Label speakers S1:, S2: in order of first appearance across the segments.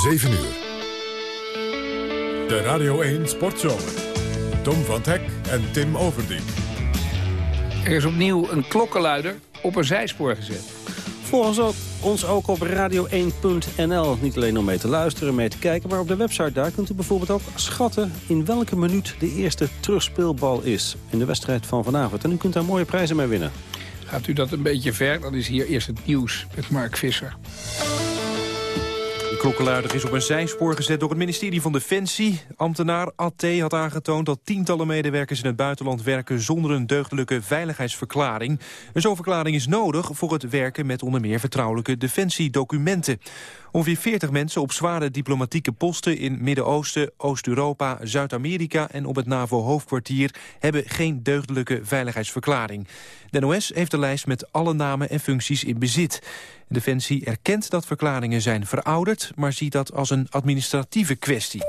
S1: 7 uur. De Radio 1 Sportzomer. Tom van Hek en Tim Overdien.
S2: Er is opnieuw een klokkenluider op een zijspoor gezet.
S3: Volgens ons ook op radio1.nl. Niet alleen om mee te luisteren, mee te kijken... maar op de website daar kunt u bijvoorbeeld ook schatten... in welke minuut de eerste terugspeelbal is in de wedstrijd van vanavond. En u kunt daar mooie prijzen mee winnen.
S2: Gaat u dat een beetje ver, dan is hier eerst het nieuws met Mark Visser
S4: klokkenluider is op een zijspoor gezet door het ministerie van Defensie. Ambtenaar AT had aangetoond dat tientallen medewerkers in het buitenland werken zonder een deugdelijke veiligheidsverklaring. Een zo'n verklaring is nodig voor het werken met onder meer vertrouwelijke defensiedocumenten. Ongeveer 40 mensen op zware diplomatieke posten in Midden-Oosten, Oost-Europa, Zuid-Amerika en op het NAVO-hoofdkwartier hebben geen deugdelijke veiligheidsverklaring. De NOS heeft de lijst met alle namen en functies in bezit. Defensie erkent dat verklaringen zijn verouderd, maar ziet dat als een administratieve kwestie.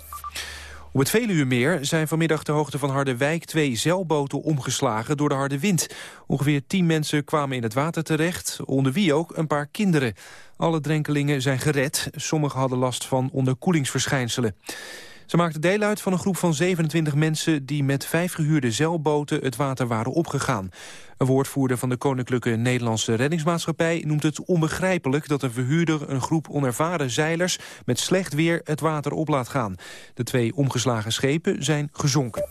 S4: Op het Veluwemeer zijn vanmiddag de hoogte van Harderwijk twee zeilboten omgeslagen door de harde wind. Ongeveer tien mensen kwamen in het water terecht, onder wie ook een paar kinderen. Alle drenkelingen zijn gered, sommigen hadden last van onderkoelingsverschijnselen. Ze maakten deel uit van een groep van 27 mensen... die met vijf gehuurde zeilboten het water waren opgegaan. Een woordvoerder van de Koninklijke Nederlandse Reddingsmaatschappij... noemt het onbegrijpelijk dat een verhuurder een groep onervaren zeilers... met slecht weer het water op laat gaan. De twee omgeslagen schepen zijn gezonken.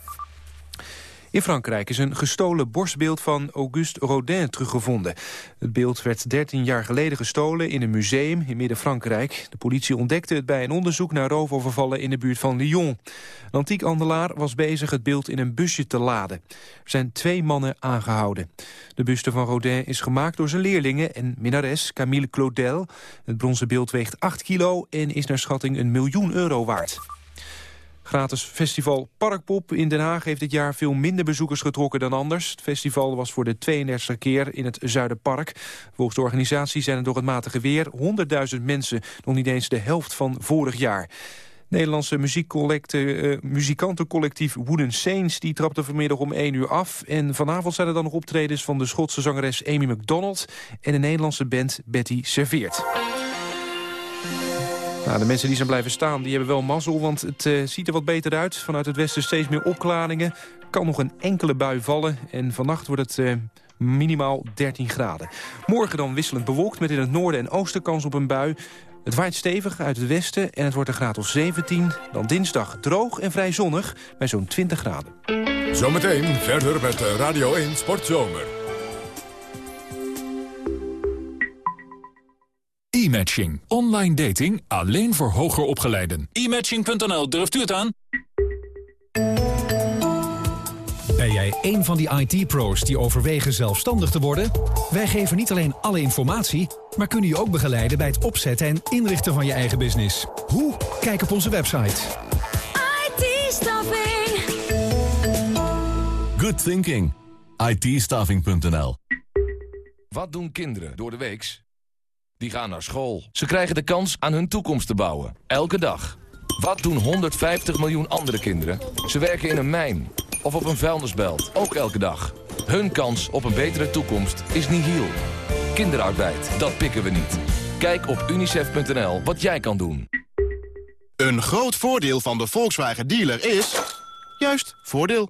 S4: In Frankrijk is een gestolen borstbeeld van Auguste Rodin teruggevonden. Het beeld werd 13 jaar geleden gestolen in een museum in Midden-Frankrijk. De politie ontdekte het bij een onderzoek naar roofovervallen in de buurt van Lyon. Een antiekhandelaar was bezig het beeld in een busje te laden. Er zijn twee mannen aangehouden. De buste van Rodin is gemaakt door zijn leerlingen en minnares Camille Claudel. Het bronzen beeld weegt 8 kilo en is naar schatting een miljoen euro waard. Gratis festival Parkpop in Den Haag heeft dit jaar veel minder bezoekers getrokken dan anders. Het festival was voor de 32e keer in het Zuiderpark. Volgens de organisatie zijn er door het matige weer 100.000 mensen, nog niet eens de helft van vorig jaar. Nederlandse uh, muzikantencollectief Wooden Saints... die trapte vanmiddag om 1 uur af. En vanavond zijn er dan nog optredens van de Schotse zangeres Amy McDonald... en de Nederlandse band Betty Serveert. Nou, de mensen die zijn blijven staan, die hebben wel mazzel, want het uh, ziet er wat beter uit. Vanuit het westen steeds meer opklaringen. Kan nog een enkele bui vallen en vannacht wordt het uh, minimaal 13 graden. Morgen dan wisselend bewolkt met in het noorden en oosten kans op een bui. Het waait stevig uit het westen en het wordt een graad of 17. Dan dinsdag droog en vrij zonnig bij zo'n 20 graden.
S1: Zometeen verder met Radio 1 Sportzomer.
S5: E-matching. Online dating alleen voor hoger opgeleiden.
S6: E-matching.nl, durft u het aan?
S7: Ben jij een van die IT-pro's die overwegen zelfstandig te worden? Wij geven niet alleen alle informatie, maar kunnen je ook begeleiden bij het opzetten en inrichten van je eigen business. Hoe? Kijk op onze website.
S8: IT-staffing.
S9: Good thinking. it
S10: Wat doen kinderen door de weeks? Die gaan naar school. Ze krijgen de kans aan hun toekomst te bouwen. Elke dag. Wat doen 150 miljoen andere kinderen? Ze werken in een mijn of op een vuilnisbelt. Ook elke dag. Hun kans op een betere toekomst is nihil. Kinderarbeid, dat pikken we niet. Kijk op unicef.nl wat jij kan doen.
S11: Een groot voordeel van de Volkswagen dealer is... juist, voordeel.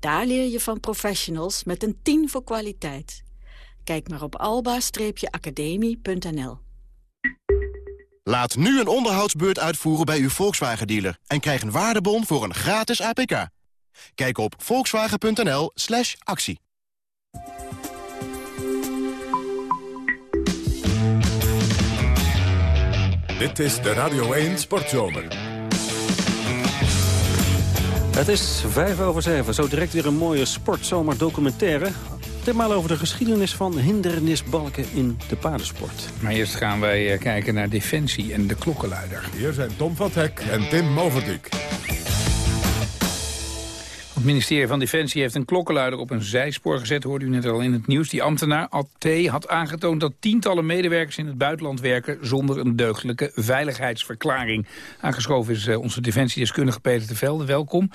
S12: Daar leer je van professionals met een 10 voor kwaliteit. Kijk maar op alba-academie.nl.
S11: Laat nu een onderhoudsbeurt uitvoeren bij uw Volkswagen-dealer... en krijg een waardebon voor een gratis APK. Kijk op volkswagen.nl slash actie.
S1: Dit is de Radio 1 Sportzomer.
S3: Het is vijf over zeven. Zo direct weer een mooie sportzomer documentaire. Ditmaal over de geschiedenis van hindernisbalken in de paardensport.
S2: Maar eerst gaan wij eh, kijken naar Defensie en de klokkenluider.
S1: Hier zijn Tom van Hek en Tim Moverdijk.
S2: Het ministerie van Defensie heeft een klokkenluider op een zijspoor gezet, hoorde u net al in het nieuws. Die ambtenaar, AT, had aangetoond dat tientallen medewerkers in het buitenland werken zonder een deugdelijke veiligheidsverklaring. Aangeschoven is uh, onze defensiedeskundige Peter de Velde, welkom.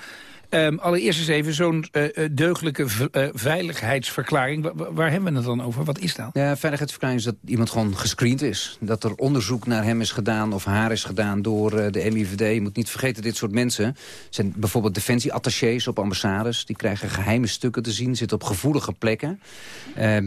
S2: Um, allereerst eens even zo'n uh, deugdelijke uh, veiligheidsverklaring. waar hebben we het dan over? Wat is dat?
S8: Ja, veiligheidsverklaring is dat iemand gewoon gescreend is. Dat er onderzoek naar hem is gedaan of haar is gedaan door uh, de MIVD. Je moet niet vergeten, dit soort mensen zijn bijvoorbeeld defensieattachés op ambassades. Die krijgen geheime stukken te zien, zitten op gevoelige plekken.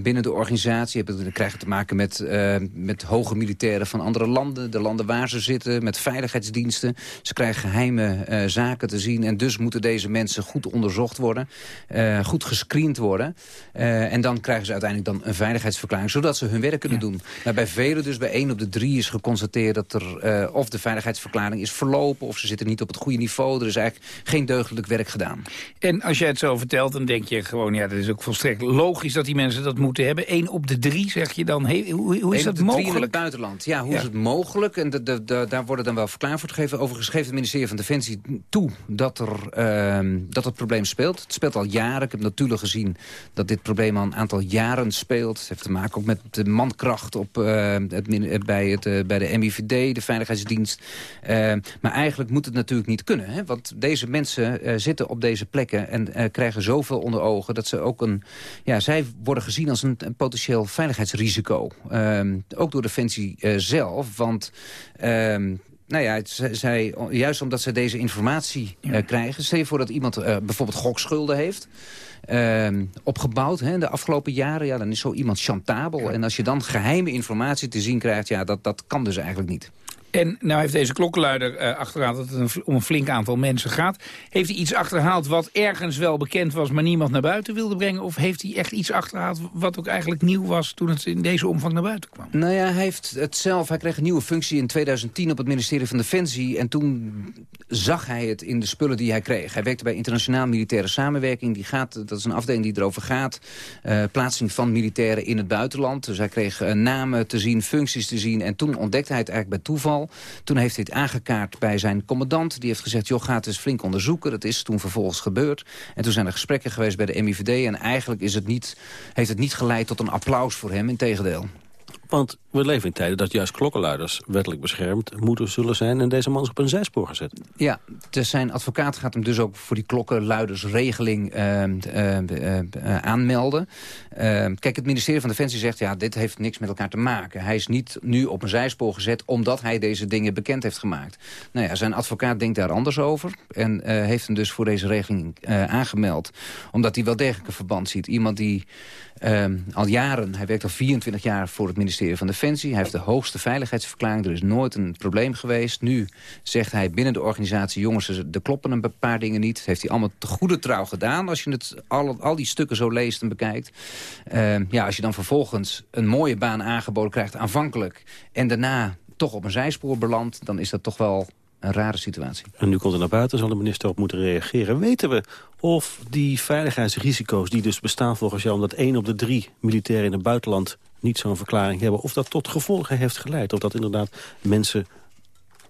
S8: binnen de organisatie hebben, krijgen te maken met, met hoge militairen van andere landen. De landen waar ze zitten, met veiligheidsdiensten. Ze krijgen geheime zaken te zien en dus moeten deze mensen goed onderzocht worden. Uh, goed gescreend worden. Uh, en dan krijgen ze uiteindelijk dan een veiligheidsverklaring. Zodat ze hun werk kunnen ja. doen. Maar bij velen, dus bij één op de drie is geconstateerd... dat er uh, of de veiligheidsverklaring is verlopen... of ze zitten niet op het goede niveau. Er is eigenlijk geen deugdelijk werk gedaan.
S2: En als jij het zo vertelt, dan denk je gewoon... ja, dat is ook volstrekt logisch dat die mensen dat moeten hebben. Eén op de drie, zeg je dan. Hey, hoe, hoe is dat mogelijk?
S8: in het buitenland. Ja, hoe ja. is het mogelijk? En de, de, de, daar worden dan wel verklaring voor gegeven. Overigens geeft het ministerie van Defensie toe... dat er um, dat het probleem speelt. Het speelt al jaren. Ik heb natuurlijk gezien dat dit probleem al een aantal jaren speelt. Het heeft te maken ook met de mankracht op, uh, het, bij, het, uh, bij de MIVD, de Veiligheidsdienst. Uh, maar eigenlijk moet het natuurlijk niet kunnen. Hè? Want deze mensen zitten op deze plekken en krijgen zoveel onder ogen... dat ze ook een... Ja, zij worden gezien als een, potentieel veiligheidsrisico. Ehm, ook door Defensie zelf, want... Ehm, nou ja, zij, juist omdat ze deze informatie ja. uh, krijgen... stel je voor dat iemand uh, bijvoorbeeld gokschulden heeft... Uh, opgebouwd hè, de afgelopen jaren, ja, dan is zo iemand chantabel. Ja. En als je dan geheime informatie te zien krijgt... ja, dat, dat kan dus eigenlijk niet.
S2: En nou heeft deze klokkenluider uh, achterhaald dat het een, om een flink aantal mensen gaat. Heeft hij iets achterhaald wat ergens wel bekend was... maar niemand naar buiten wilde brengen? Of heeft hij echt iets achterhaald wat ook eigenlijk nieuw was... toen het in deze omvang naar buiten kwam?
S8: Nou ja, hij heeft het zelf... Hij kreeg een nieuwe functie in 2010 op het ministerie van Defensie... en toen zag hij het in de spullen die hij kreeg. Hij werkte bij internationaal militaire samenwerking. Die gaat, dat is een afdeling die erover gaat. Uh, plaatsing van militairen in het buitenland. Dus hij kreeg uh, namen te zien, functies te zien. En toen ontdekte hij het eigenlijk bij toeval. Toen heeft hij het aangekaart bij zijn commandant. Die heeft gezegd, joh, ga het eens flink onderzoeken. Dat is toen vervolgens gebeurd. En toen zijn er gesprekken geweest bij de MIVD. En eigenlijk is het niet, heeft het niet geleid tot een applaus voor hem. Integendeel.
S3: Want we leven in tijden dat juist klokkenluiders wettelijk beschermd moeten zullen zijn... en deze man is op een zijspoor gezet.
S8: Ja, dus zijn advocaat gaat hem dus ook voor die klokkenluidersregeling uh, uh, uh, aanmelden. kijk, het ministerie van Defensie zegt... ja, dit heeft niks met elkaar te maken. Hij is niet nu op een zijspoor gezet omdat hij deze dingen bekend heeft gemaakt. Nou ja, zijn advocaat denkt daar anders over... en heeft hem dus voor deze regeling aangemeld. Omdat hij wel degelijk een verband ziet. Iemand die Um, al jaren, hij werkt al 24 jaar voor het ministerie van Defensie. Hij heeft de hoogste veiligheidsverklaring. Er is nooit een probleem geweest. Nu zegt hij binnen de organisatie... jongens, er kloppen een paar dingen niet. Dat heeft hij allemaal te goede trouw gedaan. Als je het, al, al die stukken zo leest en bekijkt. Um, ja, als je dan vervolgens een mooie baan aangeboden krijgt aanvankelijk... en daarna toch op een zijspoor belandt... dan is dat toch wel een rare situatie.
S3: En nu komt er naar buiten, zal de minister op moeten reageren. Weten we of die veiligheidsrisico's die dus bestaan volgens jou... omdat één op de drie militairen in het buitenland niet zo'n verklaring hebben... of dat tot gevolgen heeft geleid? Of dat inderdaad mensen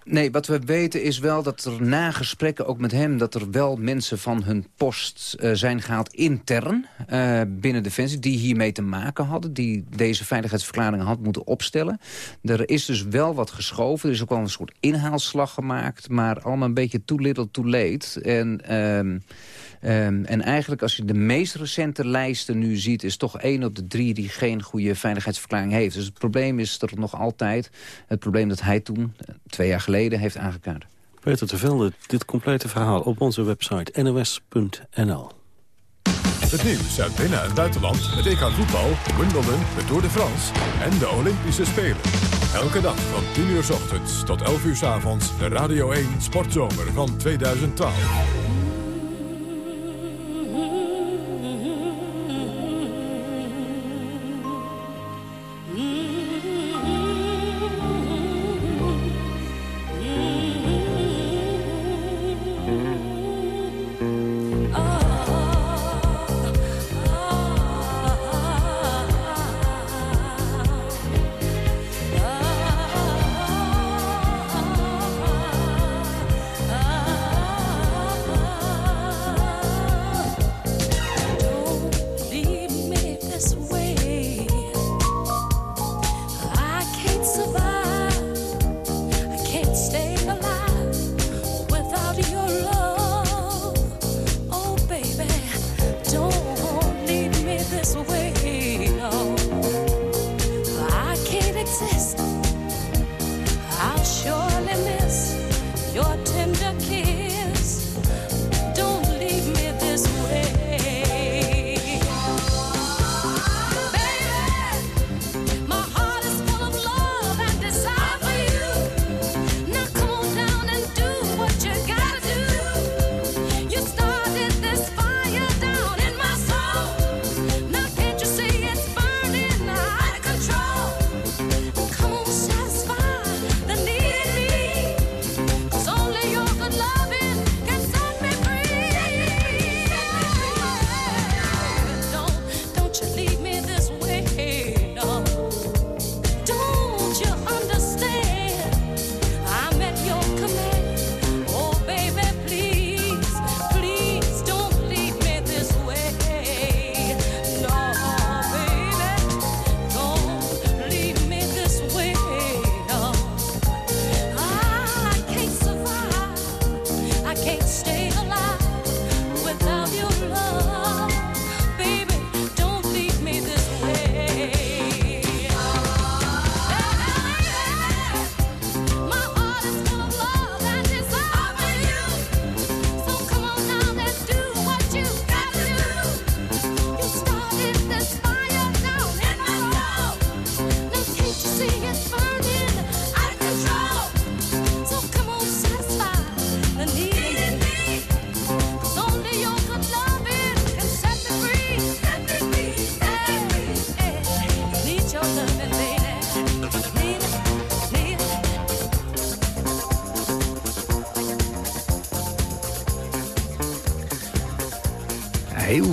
S8: Nee, wat we weten is wel dat er na gesprekken ook met hem... dat er wel mensen van hun post uh, zijn gehaald intern uh, binnen Defensie... die hiermee te maken hadden, die deze veiligheidsverklaringen had moeten opstellen. Er is dus wel wat geschoven, er is ook wel een soort inhaalslag gemaakt... maar allemaal een beetje too little too late. En... Uh, Um, en eigenlijk als je de meest recente lijsten nu ziet... is toch één op de drie die geen goede veiligheidsverklaring heeft. Dus het probleem is er nog altijd het probleem dat hij toen, twee jaar geleden, heeft aangekaart.
S3: Peter te Velde, dit complete verhaal op onze website nos.nl.
S1: Het nieuws uit binnen- en buitenland, het EK voetbal, Wimbledon, de Tour de France en de Olympische Spelen. Elke dag van 10 uur s ochtends tot 11 uur s avonds de Radio 1 Sportzomer van 2012.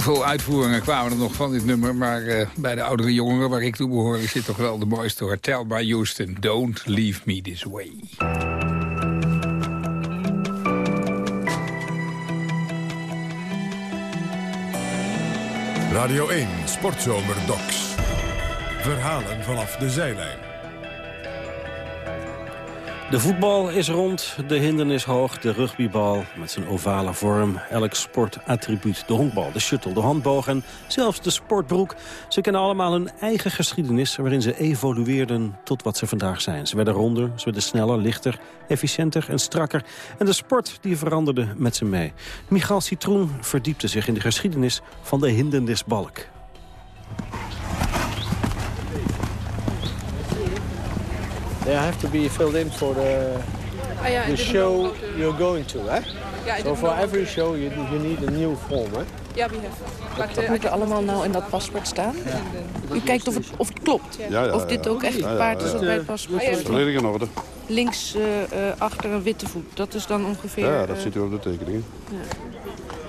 S2: Veel uitvoeringen kwamen er nog van dit nummer. Maar uh, bij de oudere jongeren waar ik toe behoor... dit toch wel de mooiste hoor. Tell by Houston, don't leave me this way.
S1: Radio 1 Sportzomer Docs. Verhalen vanaf de zijlijn.
S3: De voetbal is rond, de hindernis hoog, de rugbybal met zijn ovale vorm. Elk sportattribuut, de honkbal, de shuttle, de handboog en zelfs de sportbroek. Ze kennen allemaal een eigen geschiedenis waarin ze evolueerden tot wat ze vandaag zijn. Ze werden ronder, ze werden sneller, lichter, efficiënter en strakker. En de sport die veranderde met ze mee. Michael Citroen verdiepte zich in de geschiedenis van de hindernisbalk.
S13: They have to be filled in for the,
S14: ah, ja,
S13: the show you're going to, hè?
S14: Ja,
S13: so for every show you, you need a new form, hè?
S14: Ja, we have.
S15: Wat moet er allemaal nou in dat paspoort staan? U kijkt of het, of het klopt.
S16: Ja, ja,
S15: of dit ook echt
S16: ja,
S15: paard is op bij het paspoort.
S16: Volledig in orde.
S15: Links uh, uh, achter een witte voet. Dat is dan ongeveer...
S16: Ja, dat
S15: uh,
S16: ziet u op de tekeningen.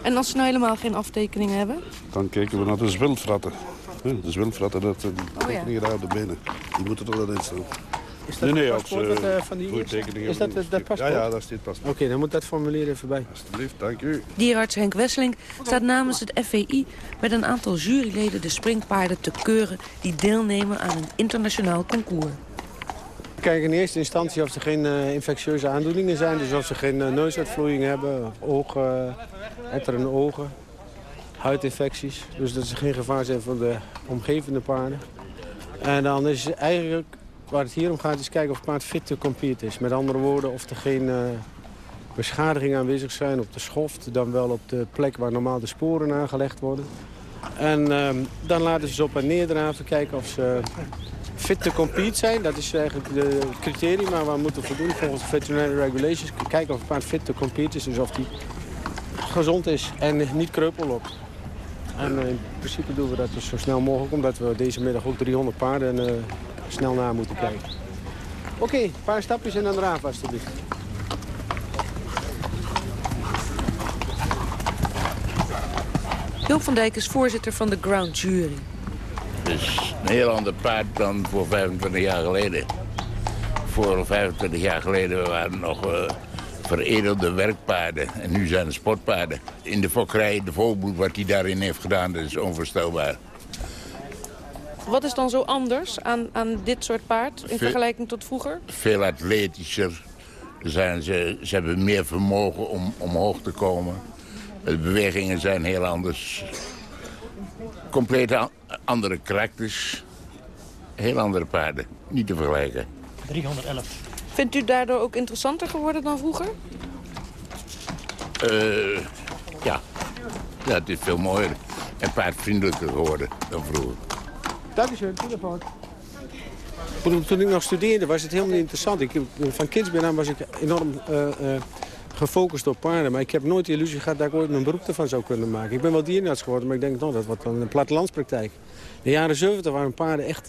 S15: En als ze nou helemaal geen aftekeningen hebben?
S16: Dan kijken we naar de zwilfratten. De zwilfratten, dat zijn die
S15: Oh,
S16: tekeningen daar op de benen. Die moeten er wel in staan.
S13: Is dat
S16: nee, nee,
S13: paspoort wat, eh, van die. Is dat het dat paspoort?
S16: Ja, ja, dat is dit paspoort.
S13: Oké, dan moet dat formulier even bij.
S16: Alsjeblieft, dank u.
S15: Dierarts Henk Wesseling staat namens het FVI met een aantal juryleden de springpaarden te keuren die deelnemen aan een internationaal concours.
S13: We kijken in eerste instantie of ze geen eh, infectieuze aandoeningen zijn. Dus of ze geen uh, neusuitvloeiing hebben, ogen, etteren ogen, huidinfecties. Dus dat ze geen gevaar zijn voor de omgevende paarden. En dan is eigenlijk, waar het hier om gaat, is kijken of het paard fit to compete is. Met andere woorden, of er geen uh, beschadigingen aanwezig zijn op de schoft. Dan wel op de plek waar normaal de sporen aangelegd worden. En uh, dan laten ze ze op en neer draven, kijken of ze fit to compete zijn. Dat is eigenlijk de criterium waar we moeten voldoen volgens de veterinary regulations. Kijken of het paard fit to compete is, dus of die gezond is en niet kreupel loopt. En uh, in principe doen we dat dus zo snel mogelijk, omdat we deze middag ook 300 paarden uh, snel na moeten kijken. Oké, okay, een paar stapjes en dan draven alstublieft.
S15: Joop van Dijk is voorzitter van de Ground Jury.
S17: Het is een heel ander paard dan voor 25 jaar geleden. Voor 25 jaar geleden waren nog uh, veredelde werkpaarden. En nu zijn het sportpaarden. In de fokkerij, de volbloed, wat hij daarin heeft gedaan, dat is onvoorstelbaar.
S15: Wat is dan zo anders aan, aan dit soort paard in
S17: Veel-
S15: vergelijking tot vroeger?
S17: Veel atletischer. Zijn ze, ze hebben meer vermogen om omhoog te komen. De bewegingen zijn heel anders. Compleet andere karakters. Heel andere paarden. Niet te vergelijken.
S18: 311.
S15: Vindt u daardoor ook interessanter geworden dan vroeger?
S17: Eh, ja. ja, het is veel mooier en paardvriendelijker geworden dan vroeger.
S13: Dankjewel, telefoon. Toen, toen ik nog studeerde was het helemaal niet interessant. Ik, van kindsbeen aan was ik enorm eh, eh, gefocust op paarden. Maar ik heb nooit de illusie gehad dat ik ooit mijn beroep ervan zou kunnen maken. Ik ben wel dierenarts geworden, maar ik denk, nou, dat wordt dan een plattelandspraktijk. In de jaren 70 waren paarden echt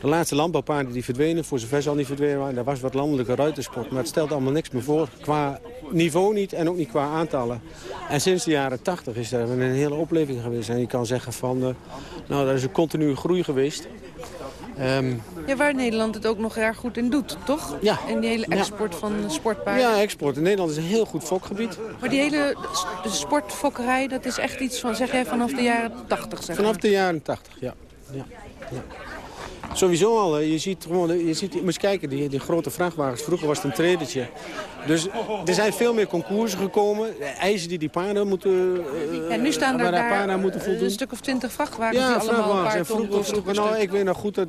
S13: de, laatste landbouwpaarden die verdwenen. Voor zover ze al niet verdwenen waren. Dat was wat landelijke ruitersport. Maar het stelt allemaal niks meer voor. Qua niveau niet en ook niet qua aantallen. En sinds de jaren 80 is er een hele opleving geweest. En je kan zeggen van, eh, nou, dat is een continue groei geweest. Ehm,
S15: Ja, waar Nederland het ook nog erg goed in doet, toch?
S13: Ja.
S15: En die hele export van sportpaarden.
S13: ja, export. In Nederland is een heel goed fokgebied.
S15: Maar die hele sportfokkerij, dat is echt iets van, zeg jij, vanaf de jaren 80, zeg
S13: Vanaf
S15: maar.
S13: de jaren 80, ja. ja. ja. Sowieso al, je ziet gewoon, je, ziet, je moet eens kijken, die, die grote vrachtwagens. Vroeger was het een tredertje. Dus er zijn veel meer concoursen gekomen. De eisen die die paarden moeten...
S15: Ja, nu staan er
S13: de
S15: daar
S13: moeten
S15: eh,
S13: voldoen.
S15: een stuk of twintig vrachtwagens
S13: Ja,
S15: die allemaal een paar
S13: En vroeger, vroeger nou, ik weet nog goed, dat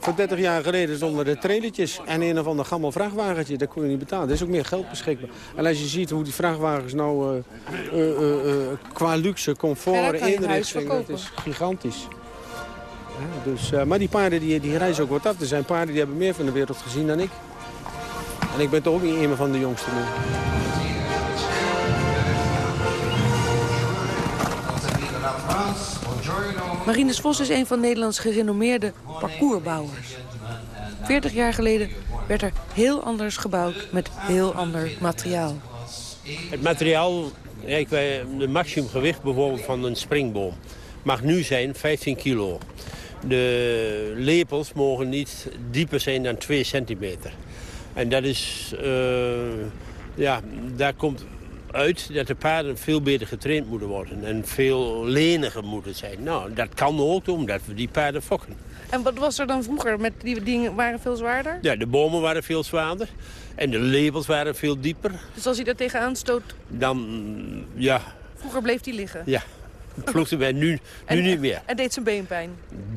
S13: voor 30 jaar geleden stonden er trailertjes en een of ander gammel vrachtwagentje. Dat kon je niet betalen. Er is ook meer geld beschikbaar. En als je ziet hoe die vrachtwagens nou eh, qua luxe, comfort, inrichting, dat is gigantisch. Dus, eh, maar die paarden die, die reizen ook wat af. Er zijn paarden die hebben meer van de wereld gezien dan ik. En ik ben toch ook niet een van de jongsten nu.
S15: Marinus Vos is een van Nederlands gerenommeerde parcoursbouwers. 40 jaar geleden werd er heel anders gebouwd met heel ander materiaal.
S19: Het materiaal
S20: Kijk, de maximum gewicht bijvoorbeeld van een springboom mag nu zijn 15 kilo. De lepels mogen niet dieper zijn dan 2 centimeter. En dat is, uh, ja, daar komt uit dat de paarden veel beter getraind moeten worden. En veel leniger moeten zijn. Nou, dat kan ook omdat we die paarden fokken.
S15: En wat was er dan vroeger? Met die dingen waren veel zwaarder?
S20: Ja, de bomen waren veel zwaarder. En de lepels waren veel dieper.
S15: Dus als hij daar tegenaan stoot?
S20: Dan, ja.
S15: Vroeger bleef hij liggen?
S20: Ja. Vloekte wij nu, nu niet meer.
S15: En deed zijn beenpijn?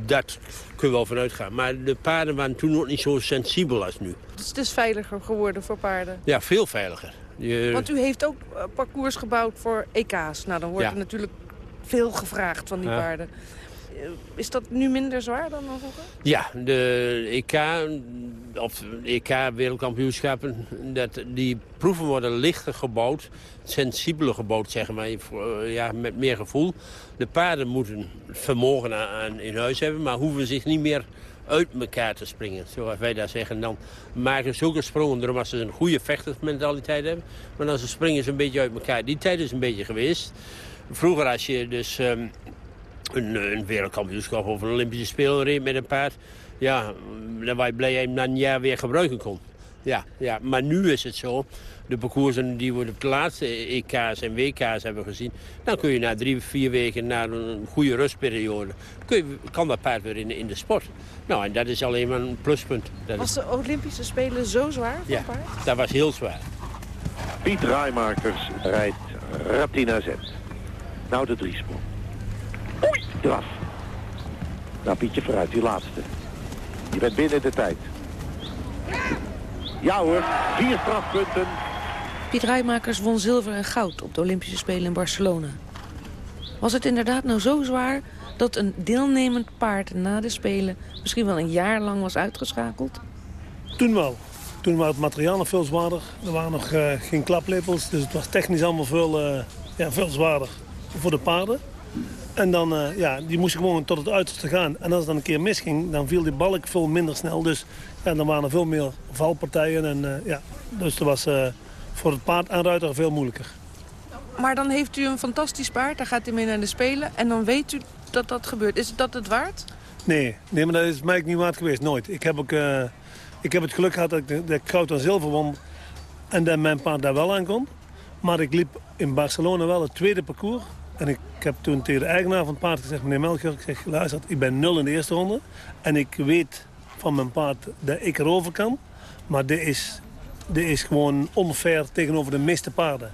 S20: Dat kunnen we wel vanuit gaan. Maar de paarden waren toen nog niet zo sensibel als nu.
S15: Dus het is veiliger geworden voor paarden?
S20: Ja, veel veiliger.
S15: Je... Want u heeft ook eh, parcours gebouwd voor EK's. Nou, dan wordt er natuurlijk veel gevraagd van die paarden. Is dat nu minder zwaar dan vroeger?
S20: Ja, de EK, of EK-wereldkampioenschappen, dat, die proeven worden lichter gebouwd, sensibeler gebouwd, zeg maar, eh, ja, met meer gevoel. De paarden moeten vermogen aan, in huis hebben, maar hoeven zich niet meer uit elkaar te springen, zoals wij dat zeggen. Dan maken zulke sprongen erom als ze een goede vechtersmentaliteit hebben. Maar dan springen ze een beetje uit elkaar. Die tijd is een beetje geweest. Vroeger als je dus ehm, een, een wereldkampioenschap of een Olympische Spelen reed met een paard... ja, dan was je blij dat je hem na een jaar weer gebruiken kon. Ja, ja, maar nu is het zo, de parcoursen die we op de laatste EK's en WK's hebben gezien... dan kun je na drie, vier weken, na een goede rustperiode... Kun je, kan dat paard weer in, in de sport. Nou, en dat is alleen maar een pluspunt. Dat
S15: was de Olympische Spelen zo zwaar voor
S20: ja,
S15: paard?
S20: dat was heel zwaar.
S18: Piet Rijmakers rijdt Ratina Z. Nou de driesprong. Eraf. Nou Pietje, vooruit, die laatste. Je bent binnen de tijd. Ja hoor, vier strafpunten.
S15: Piet Rijmakers won zilver en goud op de Olympische Spelen in Barcelona. Was het inderdaad nou zo zwaar dat een deelnemend paard na de Spelen... misschien wel een jaar lang was uitgeschakeld?
S19: Toen wel. Toen was het materiaal nog veel zwaarder. Er waren nog uh, geen klaplepels, dus het was technisch allemaal veel, uh, ja, veel zwaarder voor de paarden. En dan, uh, ja, die moesten gewoon tot het uiterste gaan. En als het dan een keer misging, dan viel die balk veel minder snel. Dus ja, dan waren er veel meer valpartijen. En, uh, ja, dus dat was uh, voor het paard en ruiter veel moeilijker.
S15: Maar dan heeft u een fantastisch paard, daar gaat hij mee naar de Spelen. En dan weet u dat dat gebeurt. Is dat het waard?
S19: Nee, nee maar dat is mij niet waard geweest, nooit. Ik heb, ook, ik heb het geluk gehad dat ik, dat ik goud en zilver won. En dat mijn paard daar wel aan kon. Maar ik liep in Barcelona wel het tweede parcours. En ik heb toen tegen de eigenaar van het paard gezegd... meneer Melchior, ik zeg, luister, ik ben nul in de eerste ronde. En ik weet van mijn paard dat ik erover kan. Maar dit is, dit is gewoon onfair tegenover de meeste paarden.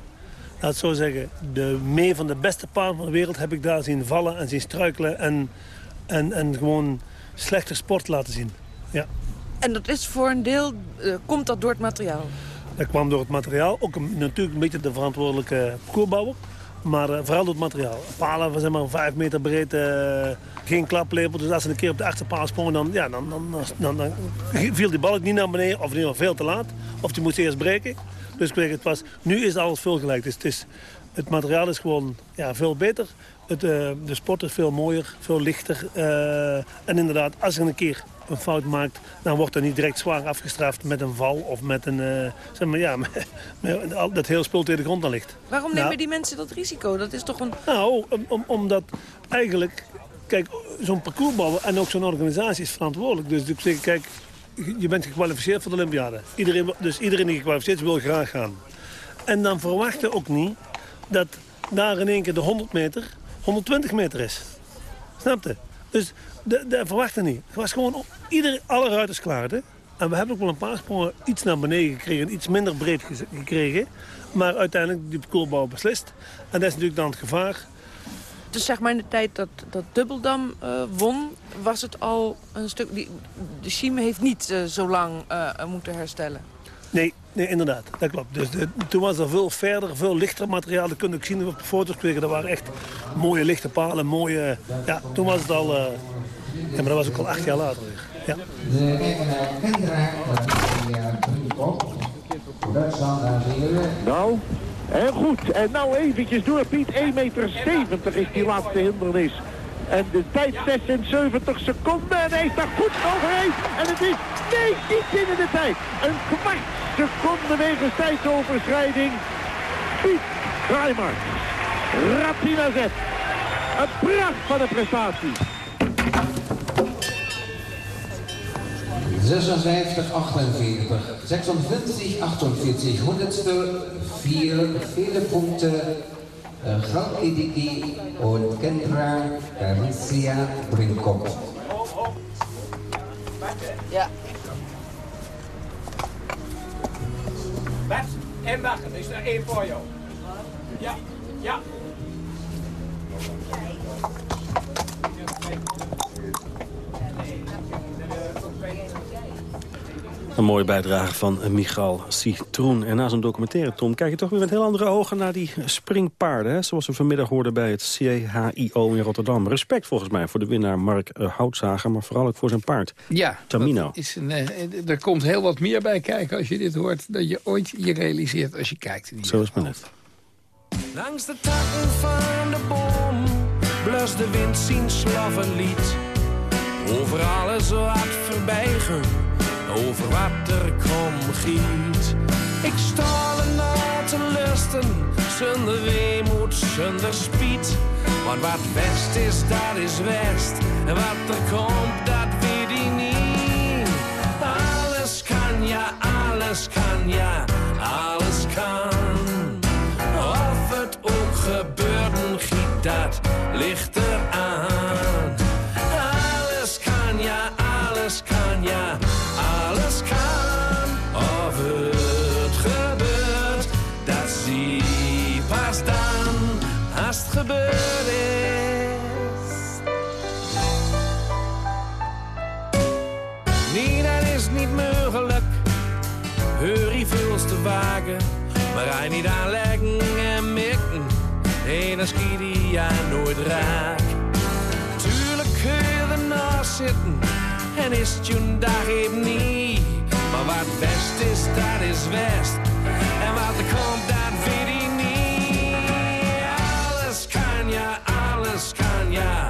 S19: Laat zo zeggen, de mee van de beste paarden van de wereld... heb ik daar zien vallen en zien struikelen... en, en, en gewoon slechte sport laten zien. Ja.
S15: En dat is voor een deel, uh, komt dat door het materiaal?
S19: Dat kwam door het materiaal. Ook natuurlijk een beetje de verantwoordelijke koerbouwer. Maar uh, vooral door het materiaal. Palen van zeg maar 5 meter breed, uh, geen klaplepel. Dus als ze een keer op de achterpaal sprongen, dan, ja, dan, dan, dan, dan, viel die balk niet naar beneden. Of in ieder geval veel te laat. Of die moest eerst breken. Dus ik weet, het was, nu is alles veel gelijk. Dus het, is, het materiaal is gewoon ja, veel beter. Het, uh, de sport is veel mooier, veel lichter. en inderdaad, als er een keer een fout maakt, dan wordt er niet direct zwaar afgestraft met een val of met een, uh, zeg maar, ja, met, met, dat heel spul tegen de grond dan ligt.
S15: Waarom nemen nou, die mensen dat risico? Dat is toch een...
S19: Nou, om, om, omdat eigenlijk, kijk, zo'n parcoursbouwer en ook zo'n organisatie is verantwoordelijk. Dus ik zeg, kijk, je bent gekwalificeerd voor de Olympiade. Iedereen, dus iedereen die gekwalificeerd is, wil graag gaan. En dan verwachten ook niet dat daar in één keer de 100 meter 120 meter is. Snap je? Dus dat verwachten niet. Het was gewoon, ieder, alle ruiters. Hè? En we hebben ook wel een paar sprongen iets naar beneden gekregen, iets minder breed gekregen. Maar uiteindelijk die koelbouw beslist. En dat is natuurlijk dan het gevaar.
S15: Dus zeg maar in de tijd dat, dat Dubbeldam uh, won, was het al een stuk... Die, de Chime heeft niet uh, zo lang uh, moeten herstellen.
S19: Nee, nee, inderdaad. Dat klopt. Dus de, toen was er veel verder, veel lichter materiaal. Dat kun je ook zien op foto's kregen. Dat waren echt mooie lichte palen, mooie... Ja, toen was het al... Uh, ja, maar dat was ook al acht jaar later weer. Ja.
S18: Nou, en goed. En nou eventjes door Piet. 1,70 meter is die laatste hindernis. En de tijd 76 seconden. En hij is daar goed overheen. En het is, nee, niet binnen de tijd. Een kwart seconde wegens tijdsoverschrijding. Piet Rijmar. Ratinazet. Een pracht van de prestatie.
S21: 56, 48, 56, 48, hundertstel, vier Fehlerpunkte, äh, Frank Ediki und Kendra Garcia Brinkop.
S22: Ja.
S2: Bert, en wachten, is er één voor jou. Ja, ja.
S3: Een mooie bijdrage van Michal Citroen. En na zo'n documentaire, Tom, kijk je toch weer met heel andere ogen naar die springpaarden. Hè? Zoals we vanmiddag hoorden bij het CHIO in Rotterdam. Respect volgens mij voor de winnaar Mark uh, Houtzager, maar vooral ook voor zijn paard.
S2: Ja,
S3: Tamino.
S2: Is een, uh, er komt heel wat meer bij kijken als je dit hoort... dan je ooit je realiseert als je kijkt.
S3: Zo is het net.
S23: Langs de takken van de boom blust de wind zien slavenlied. Over alles wat voorbijgen over wat er kom giet. Ik stal er na te lusten, zonder weemoed, zonder spiet. Want wat west is, dat is west. En wat er komt, dat weet ik niet. Alles kan, ja, alles kan, ja, alles kan. Of het ook gebeurt, giet, dat ligt hij niet aanleggen en mikken. Nee, dan schiet hij ja nooit raak. Tuurlijk kun je ernaast zitten en is het je dag even niet. Maar wat best is, dat is west. En wat er komt, dat weet ik niet. Alles kan, ja, alles kan, ja,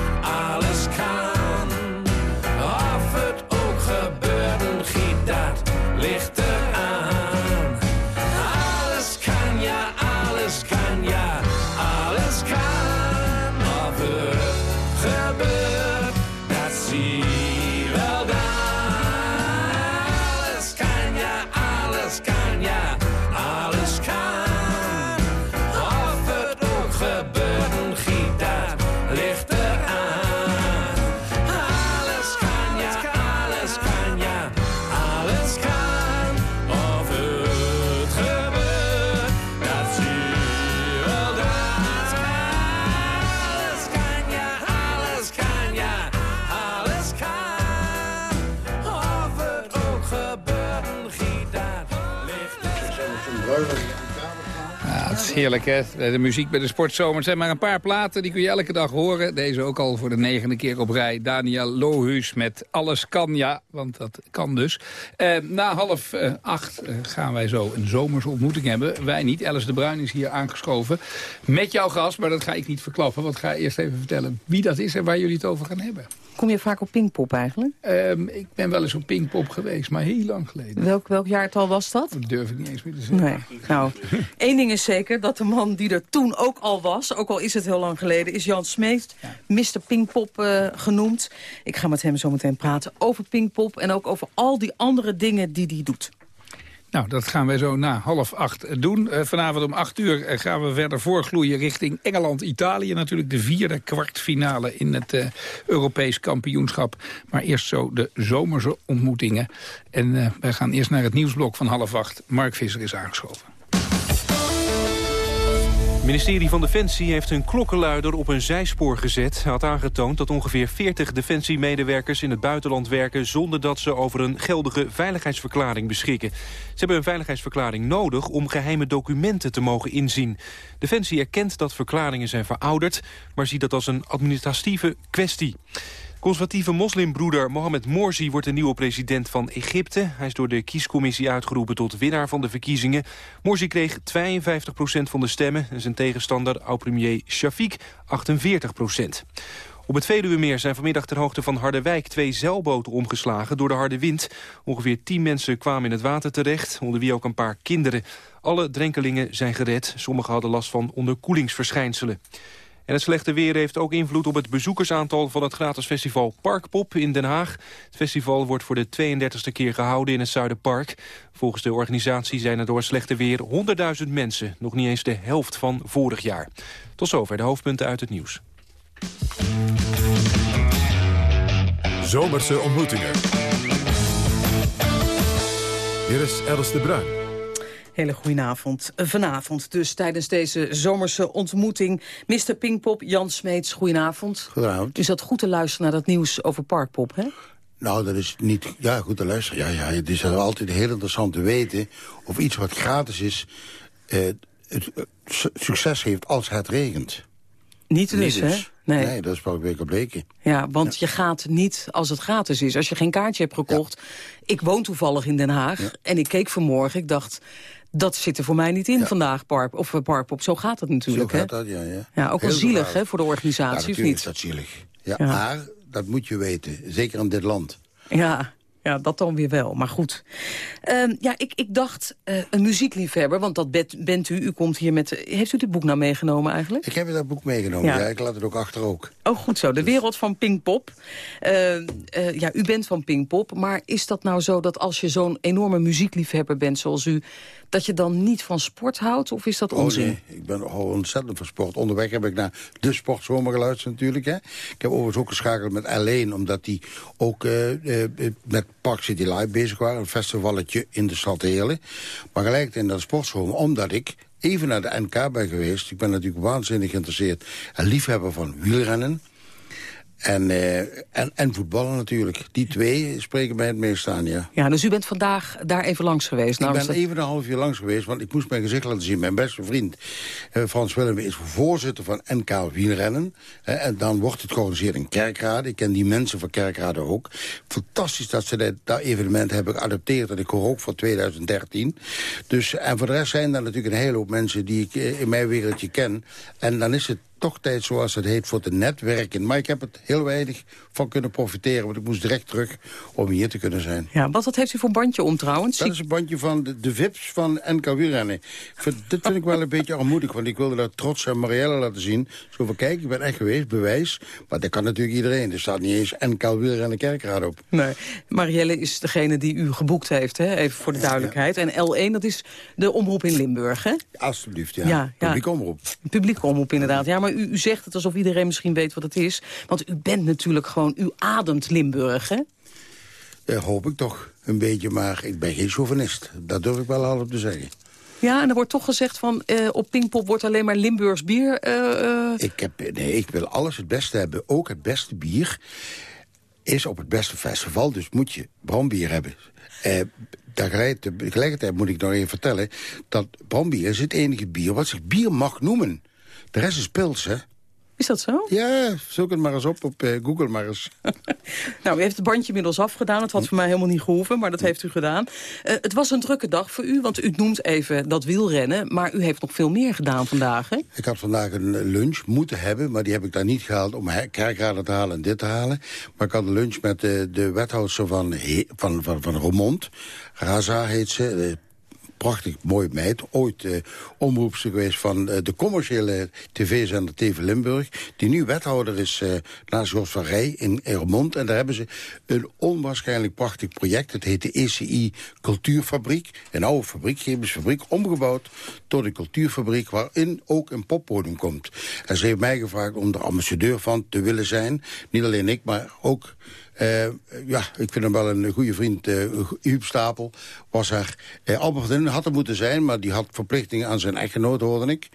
S2: heerlijk, hè? De muziek bij de sportzomer. Het zijn maar een paar platen, die kun je elke dag horen. Deze ook al voor de negende keer op rij. Daniel Lohuus met Alles kan, ja, want dat kan dus. Eh, na half eh, acht eh, gaan wij zo een zomerse ontmoeting hebben. Wij niet, Alice de Bruin is hier aangeschoven. Met jouw gast, maar dat ga ik niet verklappen. Want ik ga eerst even vertellen wie dat is en waar jullie het over gaan hebben.
S22: Kom je vaak op Pinkpop eigenlijk?
S2: Ehm, ik ben wel eens op Pinkpop geweest, maar heel lang geleden.
S22: Welk, welk jaartal was dat?
S2: Dat durf ik niet eens meer te zeggen.
S22: Nee. Nou, één ding is zeker, dat de man die er toen ook al was... ook al is het heel lang geleden, is Jan Smeet, Mr. Pinkpop eh, genoemd. Ik ga met hem zo meteen praten over Pinkpop... en ook over al die andere dingen die hij doet.
S2: Nou, dat gaan wij zo na half acht doen. Uh, vanavond om acht uur uh, gaan we verder voorgloeien richting Engeland-Italië. Natuurlijk de vierde kwartfinale in het uh, Europees kampioenschap. Maar eerst zo de zomerse ontmoetingen. En wij gaan eerst naar het nieuwsblok van half acht. Mark Visser is aangeschoven.
S4: Ministerie van Defensie heeft een klokkenluider op een zijspoor gezet. Hij had aangetoond dat ongeveer 40 defensiemedewerkers in het buitenland werken... zonder dat ze over een geldige veiligheidsverklaring beschikken. Ze hebben een veiligheidsverklaring nodig om geheime documenten te mogen inzien. Defensie erkent dat verklaringen zijn verouderd... maar ziet dat als een administratieve kwestie. Conservatieve moslimbroeder Mohamed Morsi wordt de nieuwe president van Egypte. Hij is door de kiescommissie uitgeroepen tot winnaar van de verkiezingen. Morsi kreeg 52% van de stemmen en zijn tegenstander oud-premier Shafiq 48% op het Veluwemeer zijn vanmiddag ter hoogte van Harderwijk twee zeilboten omgeslagen door de harde wind. Ongeveer tien mensen kwamen in het water terecht, onder wie ook een paar kinderen. Alle drenkelingen zijn gered, sommigen hadden last van onderkoelingsverschijnselen. En het slechte weer heeft ook invloed op het bezoekersaantal van het gratis festival Parkpop in Den Haag. Het festival wordt voor de 32e keer gehouden in het Zuiderpark. Volgens de organisatie zijn er door slechte weer 100.000 mensen. Nog niet eens de helft van vorig jaar. Tot zover de hoofdpunten uit het nieuws.
S1: Zomerse ontmoetingen. Hier is Alice de Bruin.
S22: Hele goedenavond. Vanavond dus tijdens deze zomerse ontmoeting... Mr. Pinkpop, Jan Smeets, goedenavond.
S24: Goedenavond.
S22: U zat goed te luisteren naar dat nieuws over Parkpop, hè?
S24: Nou, dat is niet... Ja, goed te luisteren. Ja, ja, het is altijd heel interessant te weten... of iets wat gratis is... Eh, het, succes heeft als het regent.
S22: Niet dus, hè?
S24: Nee. nee, dat is wel week gebleken.
S22: Ja, want je gaat niet als het gratis is. Als je geen kaartje hebt gekocht... Ik woon toevallig in Den Haag en ik keek vanmorgen. Ik dacht, dat zit er voor mij niet in vandaag, Park, of eh, Parkpop. Zo gaat het natuurlijk.
S24: Zo gaat
S22: hè?
S24: dat, ja. Ja,
S22: ja ook wel zielig hè, voor de organisatie,
S24: ja,
S22: of niet?
S24: is dat zielig. Ja, Maar dat moet je weten, zeker in dit land.
S22: Ja, ja, dat dan weer wel. Maar goed. Ehm, ja, ik, ik dacht, uh, een muziekliefhebber, want dat bent, u. U komt hier met... Heeft u dit boek nou meegenomen eigenlijk?
S24: Ik heb dat boek meegenomen, ja. Ik laat het ook achter ook.
S22: Oh, goed zo. De wereld van Pinkpop. Uh, ja, u bent van Pinkpop. Maar is dat nou zo dat als je zo'n enorme muziekliefhebber bent zoals u dat je dan niet van sport houdt? Of is dat onzin?
S24: Oh nee, ik ben ontzettend van sport. Onderweg heb ik naar de sportzomer geluisterd natuurlijk. Hè. Ik heb overigens ook geschakeld met Alleen, omdat die ook uh, uh, met Park City Live bezig waren. Een festivalletje in de stad Heerlen. Maar gelijk in dat sportzomer, omdat ik even naar de NK ben geweest. Ik ben natuurlijk waanzinnig geïnteresseerd en liefhebber van wielrennen. En, uh, en, en voetballen natuurlijk. Die twee spreken mij het meest aan, ja.
S22: Ja, dus u bent vandaag daar even langs geweest?
S24: Nou, ik ben even een half uur langs geweest, want ik moest mijn gezicht laten zien. Mijn beste vriend uh, Frans Willem is voorzitter van NK Wielrennen. Uh, en dan wordt het georganiseerd in Kerkrade. Ik ken die mensen van Kerkrade ook. Fantastisch dat ze dat, dat evenement hebben geadopteerd. En ik hoor ook voor 2013. Dus, en voor de rest zijn er natuurlijk een hele hoop mensen die ik in mijn wereldje ken. En dan is het toch tijd, zoals het heet, voor te netwerken. Maar ik heb het heel weinig van kunnen profiteren. Want ik moest direct terug om hier te kunnen zijn.
S22: Ja, wat, heeft u voor bandje om trouwens?
S24: Dat is een bandje van de, de VIP's van NK Wielrennen. Dit vind ik wel een beetje armoedig. Want ik wilde dat trots aan Marielle laten zien. Zo van, kijk, ik ben echt geweest, bewijs. Maar dat kan natuurlijk iedereen. Er staat niet eens NK Wielrennen Kerkraad op.
S22: Nee, Marielle is degene die u geboekt heeft, hè? even voor de duidelijkheid. En L1, dat is de omroep in Limburg, hè?
S24: Alsjeblieft, ja. ja, ja. Publiek omroep.
S22: Publiek omroep, inderdaad. Ja, maar u, u zegt het alsof iedereen misschien weet wat het is. Want u bent natuurlijk gewoon, u ademt Limburg, hè?
S24: Ja, hoop ik toch een beetje, maar ik ben geen chauvinist. Dat durf ik wel half te zeggen.
S22: Ja, en er wordt toch gezegd van uh, op Pinkpop wordt alleen maar Limburgs bier. Uh,
S24: Ik, heb, nee, ik wil alles het beste hebben. Ook het beste bier is op het beste festival. Dus moet je brandbier hebben. Uh, tegelijkertijd moet ik nog even vertellen... dat brandbier is het enige bier wat zich bier mag noemen. De rest is pils, hè?
S22: Is dat zo?
S24: Ja, zoek het maar eens op op uh, Google maar eens.
S22: nou, u heeft het bandje inmiddels afgedaan. Het had voor mij helemaal niet gehoeven, maar dat heeft u gedaan. Uh, het was een drukke dag voor u, want u noemt even dat wielrennen. Maar u heeft nog veel meer gedaan vandaag, hè?
S24: Ik had vandaag een lunch moeten hebben, maar die heb ik daar niet gehaald... om kerkraden te halen en dit te halen. Maar ik had een lunch met de, de wethouder van, van, van, van Romont. Raza heet ze, prachtig mooie meid. Ooit uh, omroepster geweest van uh, de commerciële tv-zender TV Limburg. Die nu wethouder is uh, naast Jos van Rij in Ermond. En daar hebben ze een onwaarschijnlijk prachtig project. Het heet de ECI Cultuurfabriek. Een oude fabriek, chemische fabriek, omgebouwd tot een cultuurfabriek... waarin ook een poppodium komt. En ze heeft mij gevraagd om er ambassadeur van te willen zijn. Niet alleen ik, maar ook uh, ja, ik vind hem wel een goede vriend. Uh, Huub Stapel was er. Uh, Albert had er moeten zijn, maar die had verplichtingen aan zijn echtgenoot, hoorde ik.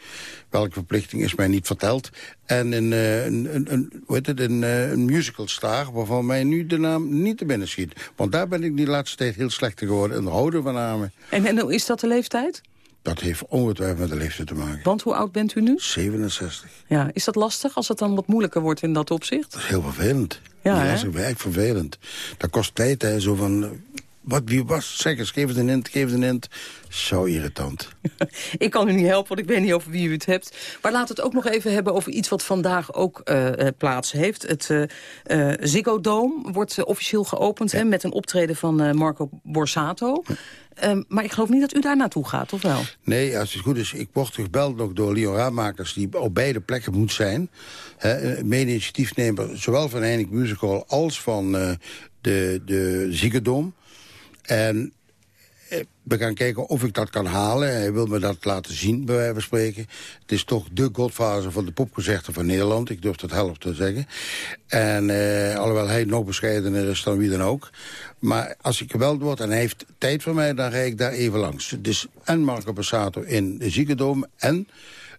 S24: Welke verplichting is mij niet verteld. En een, een, een, een, hoe heet het, een, een musicalstar waarvan mij nu de naam niet te binnen schiet. Want daar ben ik die laatste tijd heel slecht geworden. Een houden van namen.
S22: En, en is dat de leeftijd?
S24: Dat heeft ongetwijfeld met de leeftijd te maken.
S22: Want hoe oud bent u nu?
S24: 67.
S22: Ja, is dat lastig als het dan wat moeilijker wordt in dat opzicht?
S24: Dat is heel vervelend.
S22: Ja,
S24: ja dat is werk vervelend. Dat kost tijd, hè, zo van... Wat, wie was? Zeg eens, geef het een hint, geef het een hint. Zo irritant.
S22: ik kan u niet helpen, want ik weet niet over wie u het hebt. Maar laten we het ook nog even hebben over iets wat vandaag ook uh, plaats heeft. Het uh, uh, Ziggo Dome wordt officieel geopend hè, met een optreden van Marco Borsato. Um, maar ik geloof niet dat u daar naartoe gaat, of wel?
S24: Nee, als het goed is, ik word gebeld nog door Leon Raadmakers... die op beide plekken moet zijn. Mede-initiatiefnemer, zowel van Heineken Musical als van de, de Ziekendoom. En we gaan kijken of ik dat kan halen. Hij wil me dat laten zien, bij wijze van spreken. Het is toch de godvader van de popconcerten van Nederland. Ik durf dat helft te zeggen. En eh, alhoewel hij nog bescheidener is dan wie dan ook. Maar als ik geweld word en hij heeft tijd voor mij... dan rijd ik daar even langs. Dus en Marco Passato in de Ziekendoom en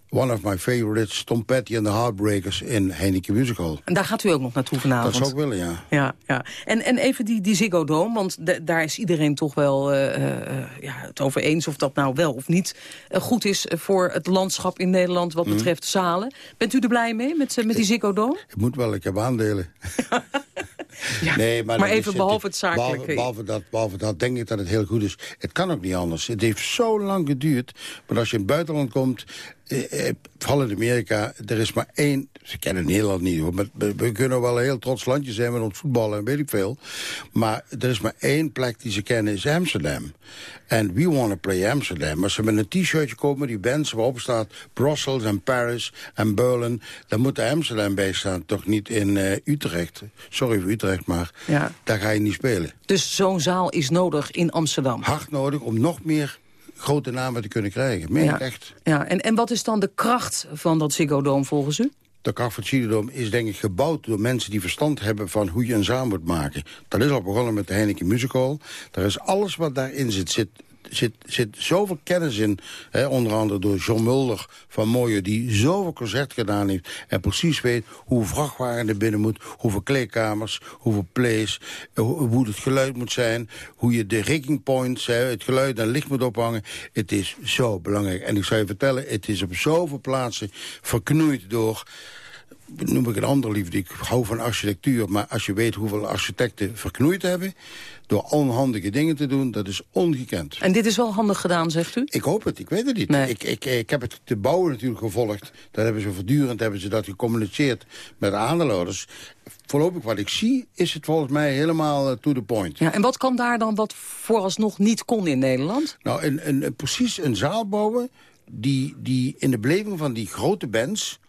S24: one of my favorites, Tom Petty en de Heartbreakers in Heineken Musical.
S22: En daar gaat u ook nog naartoe vanavond?
S24: Dat zou ik willen, ja.
S22: ja, ja. En, en even die, die Ziggo Dome, want daar is iedereen toch wel uh, uh, ja, het over eens... of dat nou wel of niet uh, goed is voor het landschap in Nederland wat
S24: Mhm.
S22: betreft zalen. Bent u er blij mee met, met die Ziggo Dome?
S24: Ik moet wel, ik heb aandelen.
S22: Ja,
S24: nee, maar,
S22: maar even behalve het zakelijke.
S24: Behalve, behalve dat, behalve dat denk ik dat het heel goed is. Het kan ook niet anders. Het heeft zo lang geduurd. Maar als je in het buitenland komt, eh, eh, vooral in Amerika... er is maar één... Ze kennen Nederland niet, hoor. Maar we, kunnen wel een heel trots landje zijn met ons voetballen en weet ik veel. Maar er is maar één plek die ze kennen, is Amsterdam. En we want to play Amsterdam. Als ze met een t-shirtje komen die bands waarop staat... Brussels en Paris en Berlin... dan moet er Amsterdam bij staan, toch niet in eh, Utrecht. Sorry voor Utrecht, maar
S22: Ja.
S24: daar ga je niet spelen.
S22: Dus zo'n zaal is nodig in Amsterdam?
S24: Hard nodig om nog meer grote namen te kunnen krijgen. Meen
S22: Ja.
S24: ik echt.
S22: Ja, en, en wat is dan de kracht van dat Ziggo Dome volgens u?
S24: De kracht van het Ziegendom is denk ik gebouwd door mensen die verstand hebben van hoe je een zaal moet maken. Dat is al begonnen met de Heineken Musical. Daar is alles wat daarin zit, zit zit, zit zoveel kennis in. Hè, onder andere door John Mulder van Mooie... die zoveel concert gedaan heeft. En precies weet hoe vrachtwagen er binnen moet. Hoeveel kleedkamers, hoeveel plays. eh, Hoe, hoe het geluid moet zijn. Hoe je de rigging points, hè, het geluid en licht moet ophangen. Het is zo belangrijk. En ik zou je vertellen, het is op zoveel plaatsen verknoeid door noem ik een ander liefde. Ik hou van architectuur, maar als je weet hoeveel architecten verknoeid hebben... door onhandige dingen te doen, dat is ongekend.
S22: En dit is wel handig gedaan, zegt u?
S24: Ik hoop het, ik weet het niet. Ik, ik, ik heb het te bouwen natuurlijk gevolgd. Dat hebben ze voortdurend hebben ze dat gecommuniceerd met de aandeelhouders. Voorlopig wat ik zie, is het volgens mij helemaal eh, to the point.
S22: Ja, en wat kan daar dan wat vooralsnog niet kon in Nederland?
S24: Nou, een, een, een- precies een zaal bouwen die, die in de beleving van die grote bands...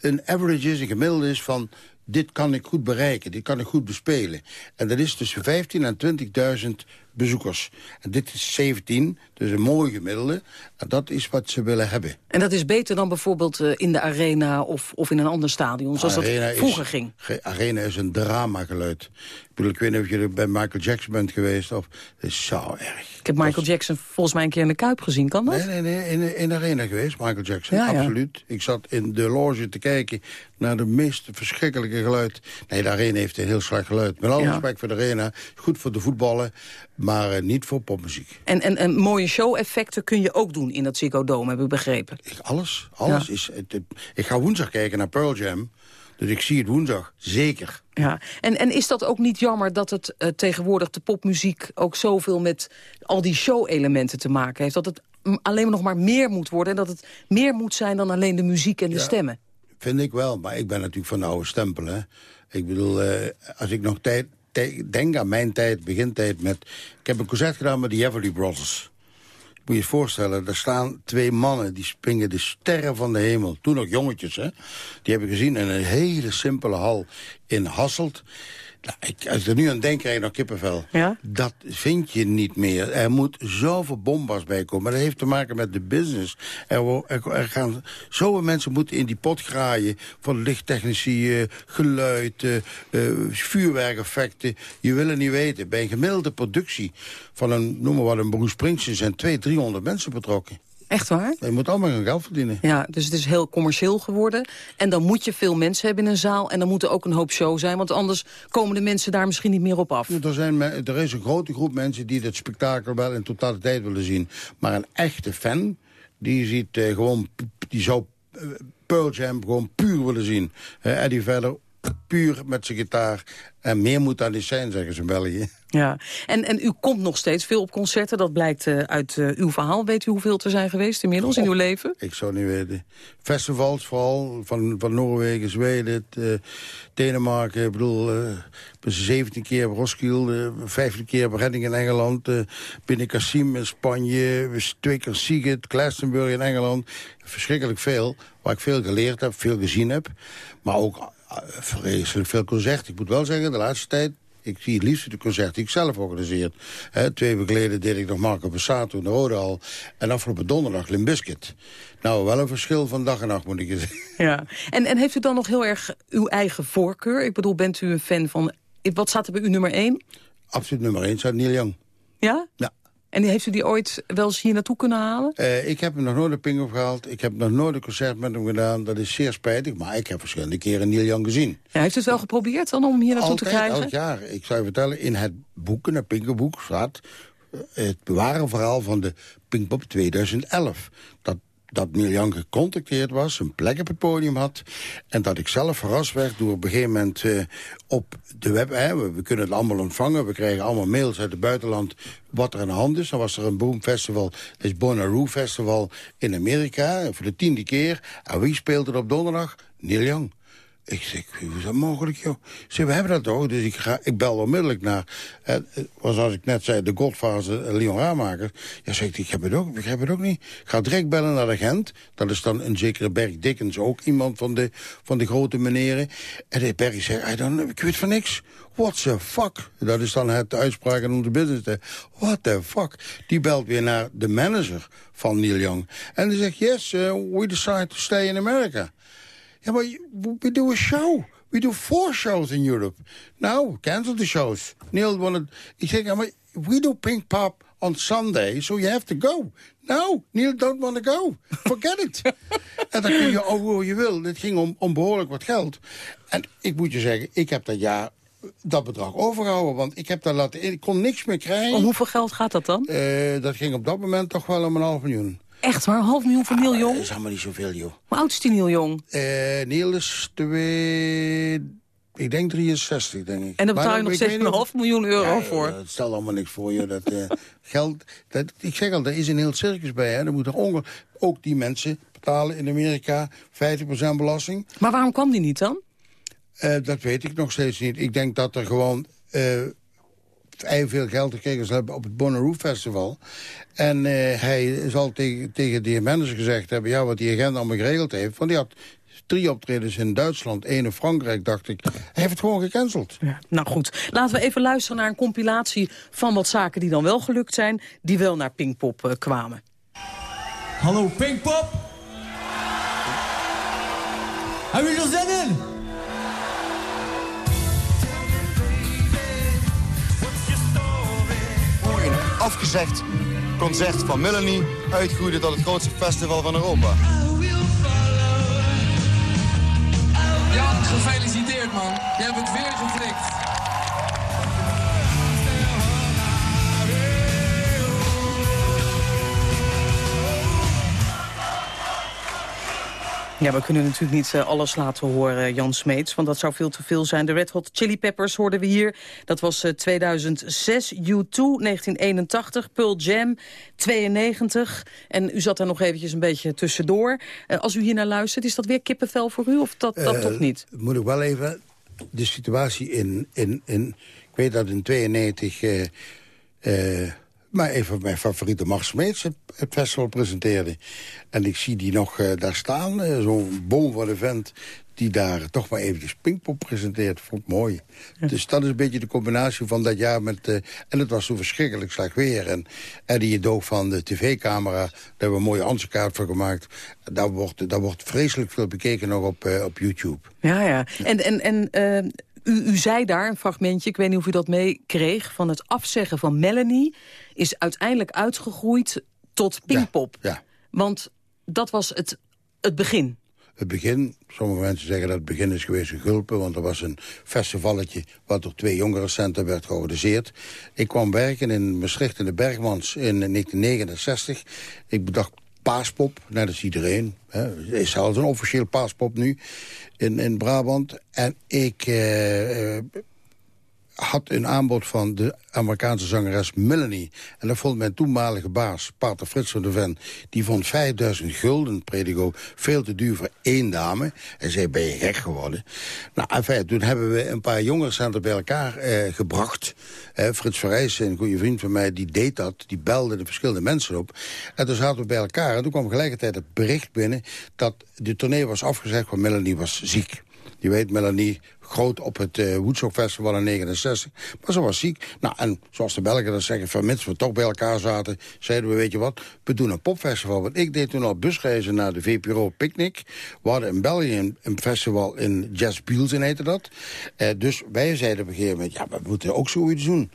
S24: een average is, een gemiddelde is van... dit kan ik goed bereiken, dit kan ik goed bespelen. En dat is tussen 15 en 20.000 bezoekers. En dit is 17, dus een mooi gemiddelde. Dat is wat ze willen hebben.
S22: En dat is beter dan bijvoorbeeld eh, in de arena of, of in een ander stadion, zoals
S24: Arena
S22: dat
S24: is-
S22: vroeger ging.
S24: Arena is een dramageluid. Ik bedoel, ik weet niet of je bij Michael Jackson bent geweest. Of, het is zo erg.
S22: Ik heb Michael Jackson volgens mij een keer in de Kuip gezien, kan dat?
S24: Nee, nee, nee, in, in de arena geweest, Michael Jackson.
S22: Ja, ja.
S24: Absoluut. Ik zat in de loge te kijken naar de meest verschrikkelijke geluid. Nee, de arena heeft een heel slecht geluid. Met alle
S22: Ja.
S24: respect voor de arena. Goed voor de voetballen, maar eh, niet voor popmuziek.
S22: En, en, en mooie show-effecten kun je ook doen in dat Ziggo Dome, heb ik begrepen.
S24: Alles, alles
S22: Ja.
S24: is... Het, het- ik ga woensdag kijken naar Pearl Jam. Dus ik zie het woensdag, zeker.
S22: Ja. En, en is dat ook niet jammer dat het eh, tegenwoordig de popmuziek... ook zoveel met al die show-elementen te maken heeft? Dat het alleen nog maar meer moet worden... en dat het meer moet zijn dan alleen de muziek en de
S24: Ja.
S22: stemmen?
S24: Vind ik wel, maar ik ben natuurlijk van de oude stempel. Hè. Ik bedoel, eh, als ik nog tijd, tijd- denk aan mijn tijd, begintijd met... Ik heb een concert gedaan met de Everly Brothers. Moet je je voorstellen, daar staan twee mannen... die springen de sterren van de hemel. Toen nog jongetjes, hè. Die heb ik gezien in een hele simpele hal in Hasselt. Nou, ik, als ik er nu aan denk, krijg je nog kippenvel.
S22: Ja?
S24: Dat vind je niet meer. Er moet zoveel bombas bij komen. Maar dat heeft te maken met de business. Er, er, er gaan zoveel mensen moeten in die pot graaien... van lichttechnici, eh, geluid, eh, eh, vuurwerkeffecten. Je wil het niet weten. Bij een gemiddelde productie van een, noem maar wat, een Bruce Springsteen... zijn 200, 300 mensen betrokken.
S22: Echt waar?
S24: Je moet allemaal hun geld verdienen.
S22: Ja, dus het is heel commercieel geworden. En dan moet je veel mensen hebben in een zaal. En dan moet er ook een hoop show zijn. Want anders komen de mensen daar misschien niet meer op af.
S24: Er, zijn, er is een grote groep mensen die dat spektakel wel in totaliteit willen zien. Maar een echte fan, die ziet eh, gewoon, die zou eh, Pearl Jam gewoon puur willen zien. Eh, Eddie Vedder puur met zijn gitaar. En meer moet daar niet zijn, zeggen ze in België.
S22: Ja, en, en u komt nog steeds veel op concerten. Dat blijkt eh, uit eh, uw verhaal. Weet u hoeveel er zijn geweest inmiddels in uw leven?
S24: Ik zou niet weten. Festivals vooral, van, van Noorwegen, Zweden, eh, Denemarken. Ik bedoel, eh, ik ben 17 keer op Roskilde, 15 keer op Redding in Engeland. binnen Cassim in Spanje, twee keer Sigrid, Glastonbury in Engeland. Verschrikkelijk veel, waar ik veel geleerd heb, veel gezien heb. Maar ook vreselijk veel concerten. Ik moet wel zeggen, de laatste tijd ik zie het liefst de concerten die ik zelf organiseer. Twee weken geleden deed ik nog Marco Passato in de Rode Hal. En afgelopen donderdag Limbiskit. Nou, wel een verschil van dag en nacht, moet ik je zeggen.
S22: Ja. En, en heeft u dan nog heel erg uw eigen voorkeur? Ik bedoel, bent u een fan van... Wat staat er bij u nummer één?
S24: Absoluut nummer één staat Neil Young.
S22: Ja?
S24: Ja.
S22: En heeft u die ooit wel eens hier naartoe kunnen halen?
S24: Eh, ik heb hem nog nooit een ping opgehaald. Ik heb nog nooit een concert met hem gedaan. Dat is zeer spijtig. Maar ik heb verschillende keren Neil Young gezien.
S22: Ja, heeft u het wel geprobeerd dan om hier naartoe te krijgen?
S24: elk jaar. Ik zou je vertellen, in het boek, in het Pinkpopboek, staat eh, het ware verhaal van de Pinkpop 2011. Dat, dat Neil Young gecontacteerd was, een plek op het podium had... en dat ik zelf verrast werd door op een gegeven moment eh, op de web... Hè, we, kunnen het allemaal ontvangen, we krijgen allemaal mails uit het buitenland... wat er aan de hand is. Dan was er een boomfestival, dat is Bonnaroo Festival in Amerika... voor de tiende keer. En wie speelt er op donderdag? Neil Young. Ik zeg, hoe is dat mogelijk, joh? Zeg, we hebben dat toch? Dus ik, ga, ik bel onmiddellijk naar, eh, eh, was als ik net zei, de Godfather, eh, Leon Raamaker. Ja, zeg ik, ik heb het ook, ik heb het ook niet. Ik ga direct bellen naar de Gent. Dat is dan een zekere Berg Dickens, ook iemand van de, van de grote meneren. En de Berg zegt, I don't ik weet van niks. What the fuck? Dat is dan het uitspraak in onze business. What the fuck? Die belt weer naar de manager van Neil Young. En die zegt, yes, we decide to stay in America. Ja, maar we do a show. We do four shows in Europe. Now, cancel the shows. Neil wanted... Ik zeg, ja, maar we do Pink Pop on Sunday, so you have to go. No, Neil don't want to go. Forget it. en dan kun je over hoe je wil. Het ging om, om behoorlijk wat geld. En ik moet je zeggen, ik heb dat jaar dat bedrag overgehouden. Want ik heb daar laten in. Ik kon niks meer krijgen.
S22: Om hoeveel geld gaat dat dan?
S24: Eh, dat ging op dat moment toch wel om een half miljoen.
S22: Echt waar, een half miljoen voor Neil Jong?
S24: Dat is helemaal niet zoveel, joh.
S22: Hoe oud is die Neil Jong?
S24: Eh, Neil is twee... Ik denk 63, denk ik.
S22: En daar
S24: Maar
S22: betaal je nog
S24: niet of-
S22: half miljoen euro
S24: Ja,
S22: voor.
S24: Dat stelt allemaal niks voor je. Dat eh, geld, dat, ik zeg al, er is een heel circus bij. Hè. Er moet er onge ook die mensen betalen in Amerika 50% belasting.
S22: Maar waarom kwam die niet dan?
S24: Eh, dat weet ik nog steeds niet. Ik denk dat er gewoon eh veel geld gekregen hebben op het Bonnaroo Festival. En eh, hij zal tegen, tegen de manager gezegd hebben... ja, wat die agent allemaal geregeld heeft. Want die had drie optredens in Duitsland, één in Frankrijk, dacht ik. Hij heeft het gewoon gecanceld.
S22: Nou goed, laten we even luisteren naar een compilatie van wat zaken die dan wel gelukt zijn... die wel naar Pinkpop eh, kwamen.
S25: Hallo Pinkpop. Hebben jullie er zin in?
S11: Afgezegd concert van Melanie uitgroeide tot het grootste festival van Europa.
S25: Jan, gefeliciteerd man. Je hebt het weer geflikt.
S22: Ja, we kunnen natuurlijk niet eh, alles laten horen, Jan Smeets, want dat zou veel te veel zijn. De Red Hot Chili Peppers hoorden we hier. Dat was eh, 2006, U2, 1981, Pearl Jam, 92. En u zat daar nog eventjes een beetje tussendoor. Eh, als u hier naar luistert, is dat weer kippenvel voor u of dat, dat
S24: Eh,
S22: toch niet?
S24: Moet ik wel even de situatie in... in, in ik weet dat in 92 eh, eh, maar even mijn favoriete Mart Smeets het, festival presenteerde. En ik zie die nog eh, daar staan, eh, zo'n boom van de vent die daar toch maar eventjes Pinkpop presenteert. Vond ik mooi. Dus dat is een beetje de combinatie van dat jaar met... eh, en het was zo verschrikkelijk slecht weer. En Eddie het doog van de tv-camera, daar hebben we een mooie ansichtkaart voor gemaakt. Daar wordt, daar wordt vreselijk veel bekeken nog op, op YouTube.
S22: Ja, ja. En, en, en u, u zei daar, een fragmentje, ik weet niet of u dat meekreeg... van het afzeggen van Melanie is uiteindelijk uitgegroeid tot Pinkpop.
S24: Ja.
S22: Want dat was het, het begin.
S24: Het begin, sommige mensen zeggen dat het begin is geweest in Gulpen... want er was een festivalletje wat door twee jongerencentra werd georganiseerd. Ik kwam werken in Maastricht in de Bergmans in 1969. Ik bedacht paaspop, net als iedereen. Hè. Het is zelfs een officieel paaspop nu in, in Brabant. En ik eh, eh, had een aanbod van de Amerikaanse zangeres Melanie. En dat vond mijn toenmalige baas, Pater Frits van de Ven... die vond 5000 gulden, predigo, veel te duur voor één dame. En zei, ben je gek geworden? Nou, en feit, toen hebben we een paar jongerencenten bij elkaar eh, gebracht. Eh, Frits Verrijs, een goede vriend van mij, die deed dat. Die belde de verschillende mensen op. En toen zaten we bij elkaar. En toen kwam gelijkertijd het bericht binnen... dat de tournee was afgezegd, want Melanie was ziek. Je weet, Melanie, groot op het uh, Woodstock Festival in 69. Maar ze was ziek. Nou, en zoals de Belgen dat zeggen, vermits we toch bij elkaar zaten... zeiden we, weet je wat, we doen een popfestival. Want ik deed toen al busreizen naar de VPRO Picnic. We hadden in België een, festival in Jazz Bielsen, heette dat. Uh, dus wij zeiden op een gegeven moment, ja, we moeten ook zoiets doen.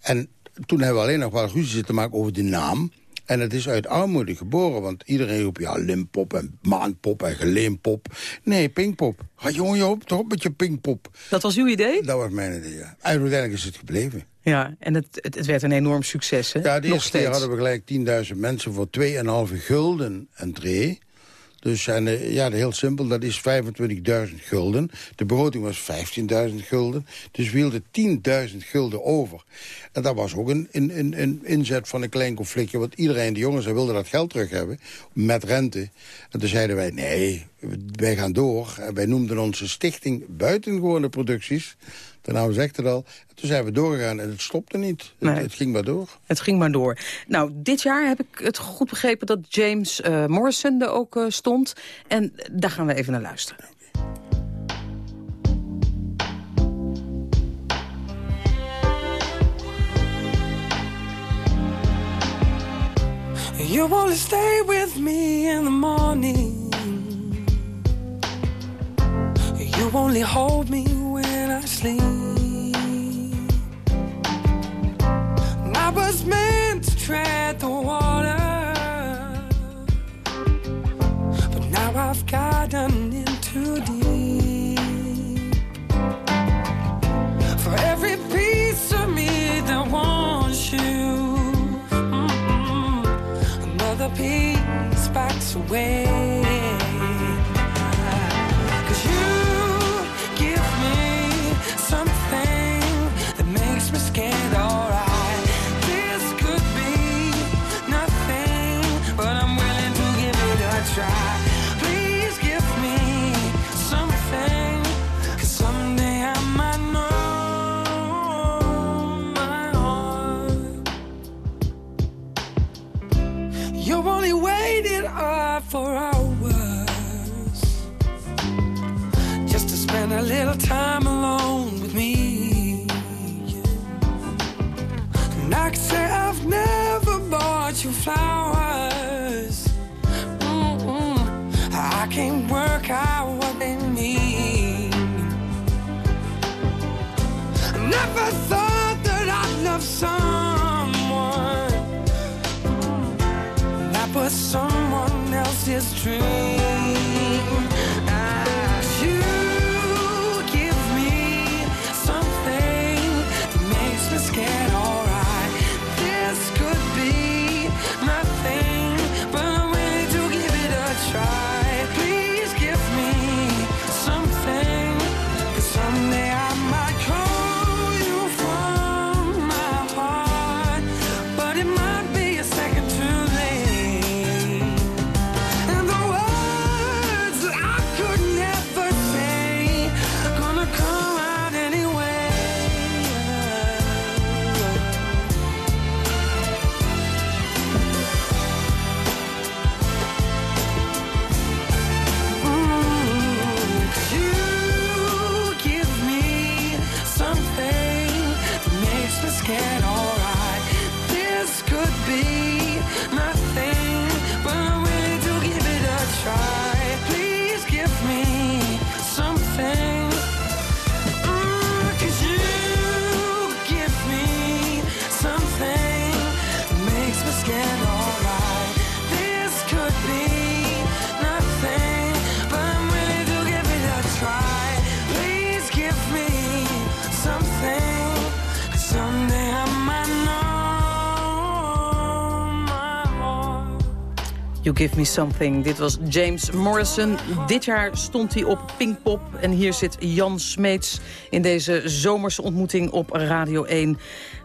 S24: En toen hebben we alleen nog wel ruzie zitten maken over de naam... En het is uit armoede geboren, want iedereen roept... ja, limpop en maanpop en geleempop. Nee, pinkpop. Ga jongen je op, toch op met je pinkpop.
S22: Dat was uw idee?
S24: Dat was mijn idee, ja. En uiteindelijk is het gebleven.
S22: Ja, en het, het, het werd een enorm succes, hè?
S24: Ja, de eerste keer hadden we gelijk 10.000 mensen voor 2,5 gulden entree. Dus ja, heel simpel, dat is 25.000 gulden. De begroting was 15.000 gulden. Dus we hielden 10.000 gulden over. En dat was ook een, een, een, een inzet van een klein conflictje. Want iedereen, de jongens, wilde dat geld terug hebben. Met rente. En toen zeiden wij, nee, wij gaan door. En wij noemden onze stichting Buitengewone Producties. De naam zegt het al. En toen zijn we doorgegaan en het stopte niet. Het,
S22: Nee.
S24: het ging maar door.
S22: Het ging maar door. Nou, dit jaar heb ik het goed begrepen dat James eh, Morrison er ook eh, stond. En daar gaan we even naar luisteren.
S26: You wanna stay with me in the morning. You only hold me when I sleep. I was meant to tread the water, but now I've gotten Give Me Something.
S22: Dit was James Morrison. Dit jaar stond hij op Pinkpop. En hier zit Jan Smeets in deze zomerse ontmoeting op Radio 1.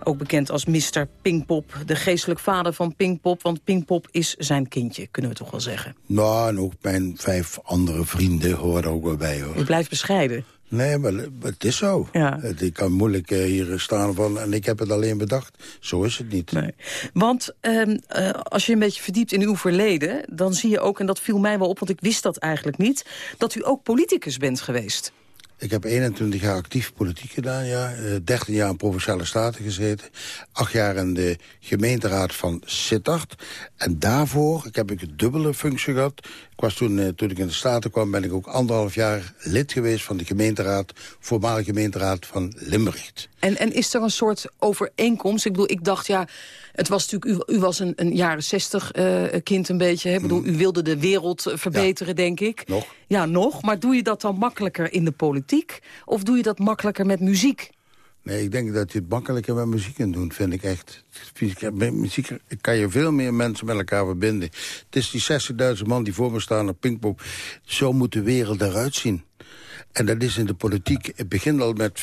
S22: Ook bekend als Mr. Pinkpop. De geestelijk vader van Pinkpop. Want Pinkpop is zijn kindje, kunnen we toch wel zeggen.
S24: Nou, en ook mijn vijf andere vrienden horen ook wel bij, hoor.
S22: U blijft bescheiden.
S24: Nee, maar, het is zo.
S22: Ja.
S24: Ik kan moeilijk eh, hier staan van... en ik heb het alleen bedacht. Zo is het niet.
S22: Nee. Want ehm, eh, als je een beetje verdiept in uw verleden... dan zie je ook, en dat viel mij wel op, want ik wist dat eigenlijk niet... dat u ook politicus bent geweest.
S24: Ik heb 21 jaar actief politiek gedaan, ja. Eh, 13 jaar in Provinciale Staten gezeten. 8 jaar in de gemeenteraad van Sittard. En daarvoor ik heb ik een dubbele functie gehad. Ik was toen, eh, toen ik in de Staten kwam, ben ik ook anderhalf jaar lid geweest... van de gemeenteraad, voormalige gemeenteraad van Limburg.
S22: En, en is er een soort overeenkomst? Ik bedoel, ik dacht, ja, het was natuurlijk, u, u was een, een jaren zestig eh, kind een beetje. Hè? Ik bedoel, u wilde de wereld eh, verbeteren, denk ik.
S24: Nog.
S22: Ja, nog. Maar doe je dat dan makkelijker in de politiek? Of doe je dat makkelijker met muziek?
S24: Nee, ik denk dat je het makkelijker met muziek kunt doen, vind ik echt. Met muziek kan je veel meer mensen met elkaar verbinden. Het is die 60.000 man die voor me staan op Pinkpop. Zo moet de wereld eruit zien. En dat is in de politiek. Het begint al met,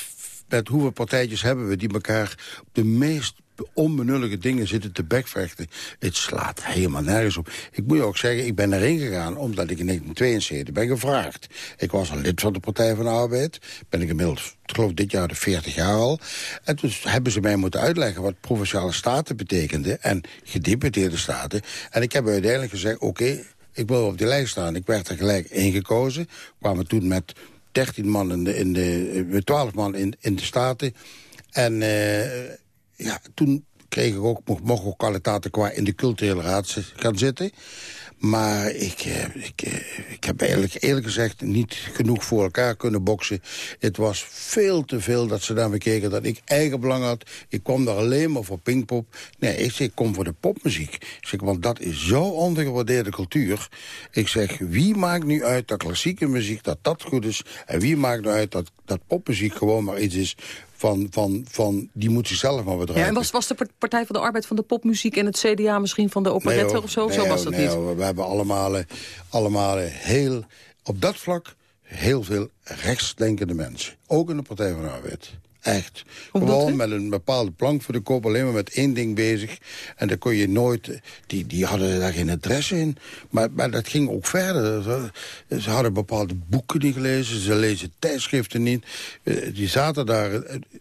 S24: met hoeveel partijtjes hebben we... die elkaar op de meest onbenullige dingen zitten te bekvechten. Het slaat helemaal nergens op. Ik moet je ook zeggen, ik ben erin gegaan omdat ik in 1972 ben gevraagd. Ik was een lid van de Partij van de Arbeid. Ben ik inmiddels, ik geloof dit jaar de 40 jaar al. En toen hebben ze mij moeten uitleggen wat provinciale staten betekende... en gedeputeerde staten. En ik heb uiteindelijk gezegd, oké, ik wil op die lijst staan. Ik werd er gelijk ingekozen. kwamen toen met 13 man in de, in de met 12 man in, in de Staten. En eh, ja, toen kreeg ik ook, mocht, ook taten qua in de culturele raad gaan zitten. Maar ik, eh, ik, eh, ik heb eigenlijk eerlijk gezegd niet genoeg voor elkaar kunnen boksen. Het was veel te veel dat ze naar me keken dat ik eigen belang had. Ik kwam daar alleen maar voor pingpop. Nee, ik zeg, ik kom voor de popmuziek. Ik zeg, want dat is zo ondergewaardeerde cultuur. Ik zeg, wie maakt nu uit dat klassieke muziek, dat dat goed is? En wie maakt nu uit dat, dat popmuziek gewoon maar iets is van, van, van die moet zichzelf maar bedrijven.
S22: Ja, en was, was de Partij van de Arbeid van de popmuziek... en het CDA misschien van de operette
S24: hoor.
S22: of zo?
S24: Nee,
S22: zo was dat
S24: nee,
S22: niet.
S24: hoor. We hebben allemaal, eh, allemaal eh, heel, op dat vlak heel veel rechtsdenkende mensen. Ook in de Partij van de Arbeid. Echt. Gewoon met een bepaalde plank voor de kop, alleen maar met één ding bezig. En daar kon je nooit... eh, Die, die hadden daar geen interesse in. Maar, maar dat ging ook verder. Ze, hadden bepaalde boeken niet gelezen. Ze lezen tijdschriften niet. Die zaten daar...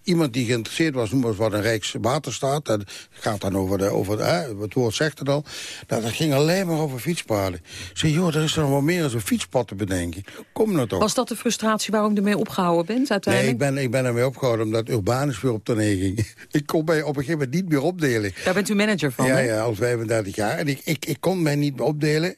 S24: Iemand die geïnteresseerd was, noem maar wat een Rijkswaterstaat. Dat gaat dan over, de, over de, hè, het woord zegt het al. Nou, dat ging alleen maar over fietspaden. Ik zei, joh, er is er nog wel meer dan een fietspad te bedenken. Kom nou toch.
S22: Was dat de frustratie waarom u ermee opgehouden bent
S24: Nee,
S22: uiteindelijk?
S24: ik ben, ik ben ermee opgehouden omdat Urbanus weer op toneel ging. ik kon mij op een gegeven moment niet meer opdelen.
S22: Daar bent u manager van,
S24: Ja,
S22: hè?
S24: ja, al 35 jaar. En ik, ik, ik kon mij niet meer opdelen.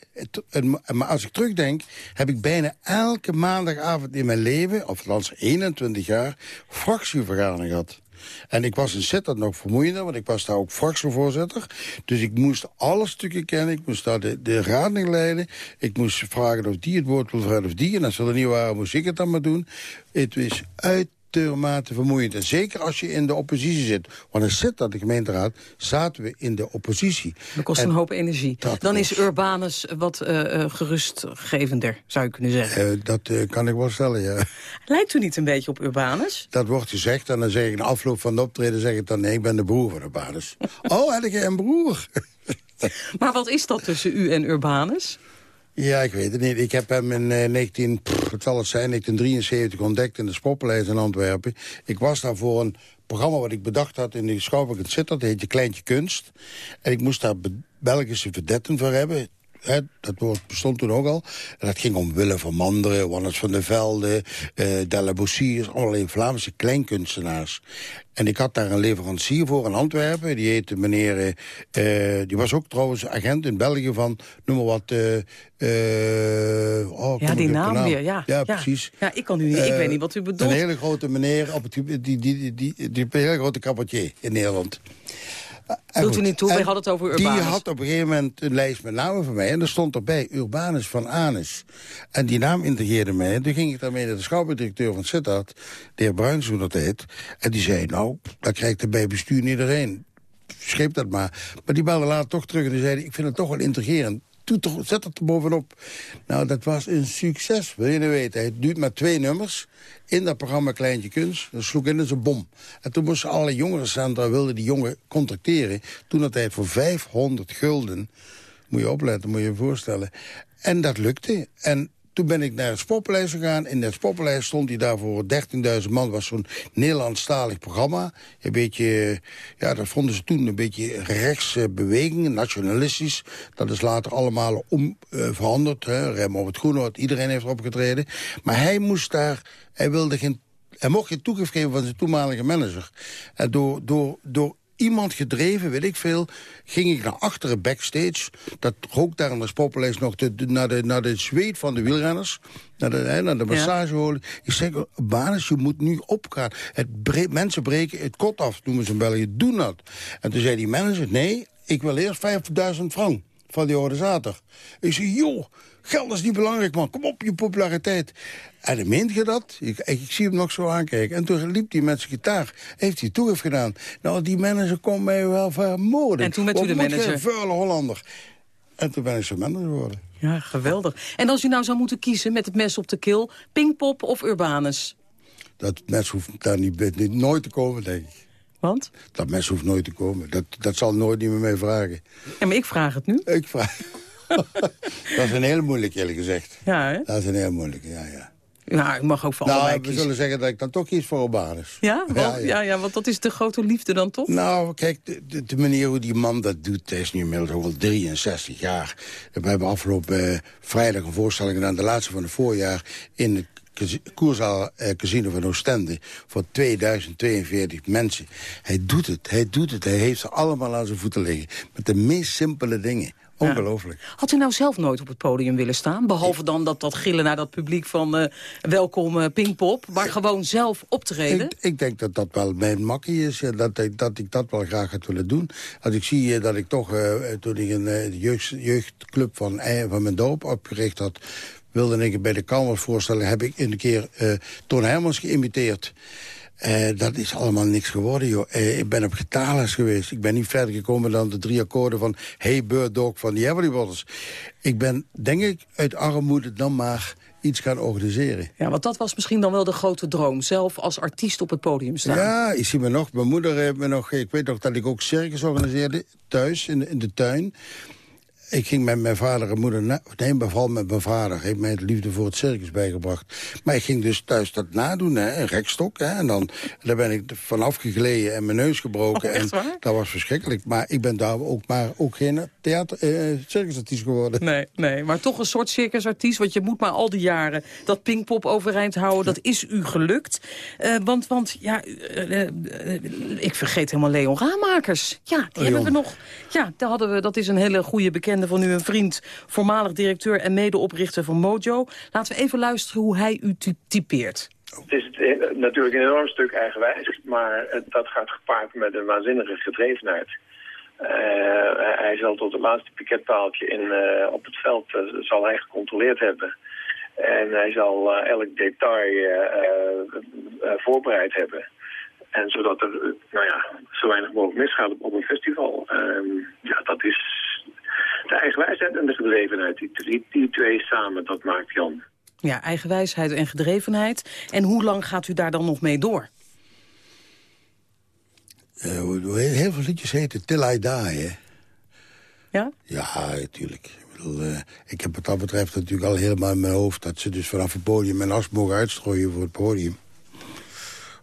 S24: Maar als ik terugdenk, heb ik bijna elke maandagavond in mijn leven... of althans 21 jaar, fractievergadering gehad. En ik was in Sittard nog vermoeiender, want ik was daar ook fractievoorzitter. Dus ik moest alle stukken kennen. Ik moest daar de, de rading leiden. Ik moest vragen of die het woord wil vragen of die. En als ze er niet waren, moest ik het dan maar doen. Het is uitermate vermoeiend. En zeker als je in de oppositie zit. Want in Sittard, de gemeenteraad, zaten we in de oppositie.
S22: Dat kost
S24: En
S22: een hoop energie. Dan is Urbanus wat eh, eh, gerustgevender, zou je kunnen zeggen.
S24: Eh, dat kan ik wel stellen, ja.
S22: Lijkt u niet een beetje op Urbanus?
S24: Dat wordt gezegd en dan zeg ik in de afloop van de optreden... zeg ik dan, nee, ik ben de broer van basis. oh, had ik een broer?
S22: Maar wat is dat tussen u en Urbanus?
S24: Ja, ik weet het niet. Ik heb hem in eh, 19, pff, wat zal het zijn, 1973 ontdekt in de Sportpaleis in Antwerpen. Ik was daar voor een programma wat ik bedacht had in de Schouwburg in Sittard. Dat heette Kleintje Kunst. En ik moest daar Be- Belgische verdetten voor hebben. Hè, dat woord bestond toen ook al. En dat ging om Willem van Manderen, Wannes van der Velde, eh Della allerlei Vlaamse kleinkunstenaars. En ik had daar een leverancier voor in Antwerpen. Die heette meneer, eh, eh, die was ook trouwens agent in België van, noem maar wat... eh, eh, oh,
S22: Ja, die naam weer, ja.
S24: Ja, precies.
S22: Ja, ik kan u niet, ik
S24: Eh,
S22: weet niet wat u bedoelt.
S24: Een hele grote meneer, op het, die, die, die, die, hele grote cabaretier in Nederland.
S22: Doet u niet toe, hadden het over
S24: Die
S22: Urbanus.
S24: had op een gegeven moment een lijst met namen van mij. En er stond erbij Urbanus van Anus. En die naam integreerde mij. En toen ging ik daarmee naar de schouwburgdirecteur van Sittard, de heer Bruins toen dat heet. En die zei, nou, dat krijgt er bij bestuur niet iedereen. Schreef dat maar. Maar die belde later toch terug en die zei, ik vind het toch wel intrigerend. Toch, zet het er bovenop. Nou, dat was een succes, wil je niet weten. Het duurt maar twee nummers in dat programma Kleintje Kunst. Dat sloeg in als een bom. En toen moesten alle jongerencentra, wilden die jongen contracteren. Toen dat tijd voor 500 gulden. Moet je opletten, moet je je voorstellen. En dat lukte. En toen ben ik naar het Sportpaleis gegaan. In het Sportpaleis stond hij daar voor 13.000 man. was zo'n Nederlandstalig programma. Een beetje, ja, dat vonden ze toen een beetje rechtse bewegingen, nationalistisch. Dat is later allemaal om, uh, veranderd. Hè. Rem het Groene, iedereen heeft erop getreden. Maar hij moest daar, hij wilde geen hij mocht geen toegift geven van zijn toenmalige manager. En door, door, door iemand gedreven, weet ik veel... ging ik naar achteren backstage. Dat rook daar in de Sportpaleis nog de, naar, de, naar de zweet van de wielrenners. Naar de, hè, naar de massageholen. Ik zeg, je moet nu opgaan. Het bre mensen breken het kot af, noemen ze in België. Doe dat. En toen zei die manager, nee, ik wil eerst 5000 frank van die organisator. Ik zei, joh, geld is niet belangrijk, man. Kom op, je populariteit. En dan meent je dat? Ik, ik, zie hem nog zo aankijken. En toen liep hij met zijn gitaar. Heeft hij toegift gedaan. Nou, die manager kon mij wel vermoorden.
S22: En toen met u de manager?
S24: Een vuile Hollander. En toen ben ik zijn manager geworden.
S22: Ja, geweldig. En als u nou zou moeten kiezen met het mes op de kil... Pinkpop of Urbanus?
S24: Dat mes hoeft daar niet, niet, nooit te komen, denk ik.
S22: Want?
S24: Dat mes hoeft nooit te komen. Dat, dat zal nooit niet meer mee vragen.
S22: Ja, maar ik vraag het nu.
S24: Ik vraag... dat is een heel moeilijk, eerlijk gezegd.
S22: Ja, hè?
S24: Dat is een heel moeilijk, ja, ja.
S22: Nou, ik mag ook voor
S24: nou,
S22: allebei
S24: we zullen zeggen dat ik dan toch kies voor Urbanus.
S22: Ja? Ja, ja? ja, want dat is de grote liefde dan toch?
S24: Nou, kijk, de, de, manier hoe die man dat doet... hij is nu inmiddels al 63 jaar. We hebben afgelopen uh, vrijdag een voorstelling gedaan... de laatste van het voorjaar in het Koerzaal eh, Casino van Oostende... voor 2042 mensen. Hij doet het, hij doet het. Hij heeft ze allemaal aan zijn voeten liggen. Met de meest simpele dingen. Ongelooflijk.
S22: Had u nou zelf nooit op het podium willen staan? Behalve dan dat, dat gillen naar dat publiek van uh, welkom uh, Pinkpop. Maar gewoon zelf optreden?
S24: Ik, ik, denk dat dat wel mijn makkie is. Dat, ik, dat ik dat wel graag had willen doen. Als ik zie dat ik toch, uh, toen ik een jeugd, jeugdclub van, van mijn dorp opgericht had wilde ik bij de Kalmers voorstellen... heb ik een keer Toon Hermans geïmiteerd. Uh, dat is allemaal niks geworden, joh. Uh, ik ben op gitaarles geweest. Ik ben niet verder gekomen dan de drie akkoorden van... Hey Bird Dog van die Everly Brothers. Ik ben, denk ik, uit armoede dan maar iets gaan organiseren.
S22: Ja, want dat was misschien dan wel de grote droom. Zelf als artiest op het podium staan.
S24: Ja, ik zie me nog. Mijn moeder heeft me nog... Ik weet nog dat ik ook circus organiseerde. Thuis, in, in de tuin. Ik ging met mijn vader en moeder... Nee, vooral met mijn vader. Heeft mij het liefde voor het circus bijgebracht. Maar ik ging dus thuis dat nadoen, hè, een rekstok. Hè, en dan daar ben ik vanaf gegleden en mijn neus gebroken.
S22: Oh,
S24: en dat was verschrikkelijk. Maar ik ben daar ook, maar ook geen theater, eh, circusartiest geworden.
S22: Nee, nee, maar toch een soort circusartiest. Want je moet maar al die jaren dat Pinkpop overeind houden. Dat is u gelukt. Uh, want, want ja, uh, ik vergeet helemaal Leon Raamakers. Ja, die hebben we nog. Ja, daar hadden we, dat is een hele goede bekende van u een vriend, voormalig directeur en medeoprichter van Mojo. Laten we even luisteren hoe hij u typeert.
S27: Het is natuurlijk een enorm stuk eigenwijs, maar dat gaat gepaard met een waanzinnige gedrevenheid. Uh, hij zal tot het laatste piketpaaltje in, uh, op het veld zal hij gecontroleerd hebben. En hij zal elk detail voorbereid hebben. En zodat er nou ja, zo weinig mogelijk misgaat op, op een festival. Ehm, ja, dat is de eigenwijsheid en de gedrevenheid, die, die, die twee samen, dat maakt Jan.
S22: Ja, eigenwijsheid en gedrevenheid. En hoe lang gaat u daar dan nog mee door?
S24: Uh, heel veel liedjes heten Till I Die, hè?
S22: Ja?
S24: Ja, natuurlijk. Ik, bedoel, uh, ik heb wat dat betreft natuurlijk al helemaal in mijn hoofd... dat ze dus vanaf het podium en as mogen uitstrooien voor het podium.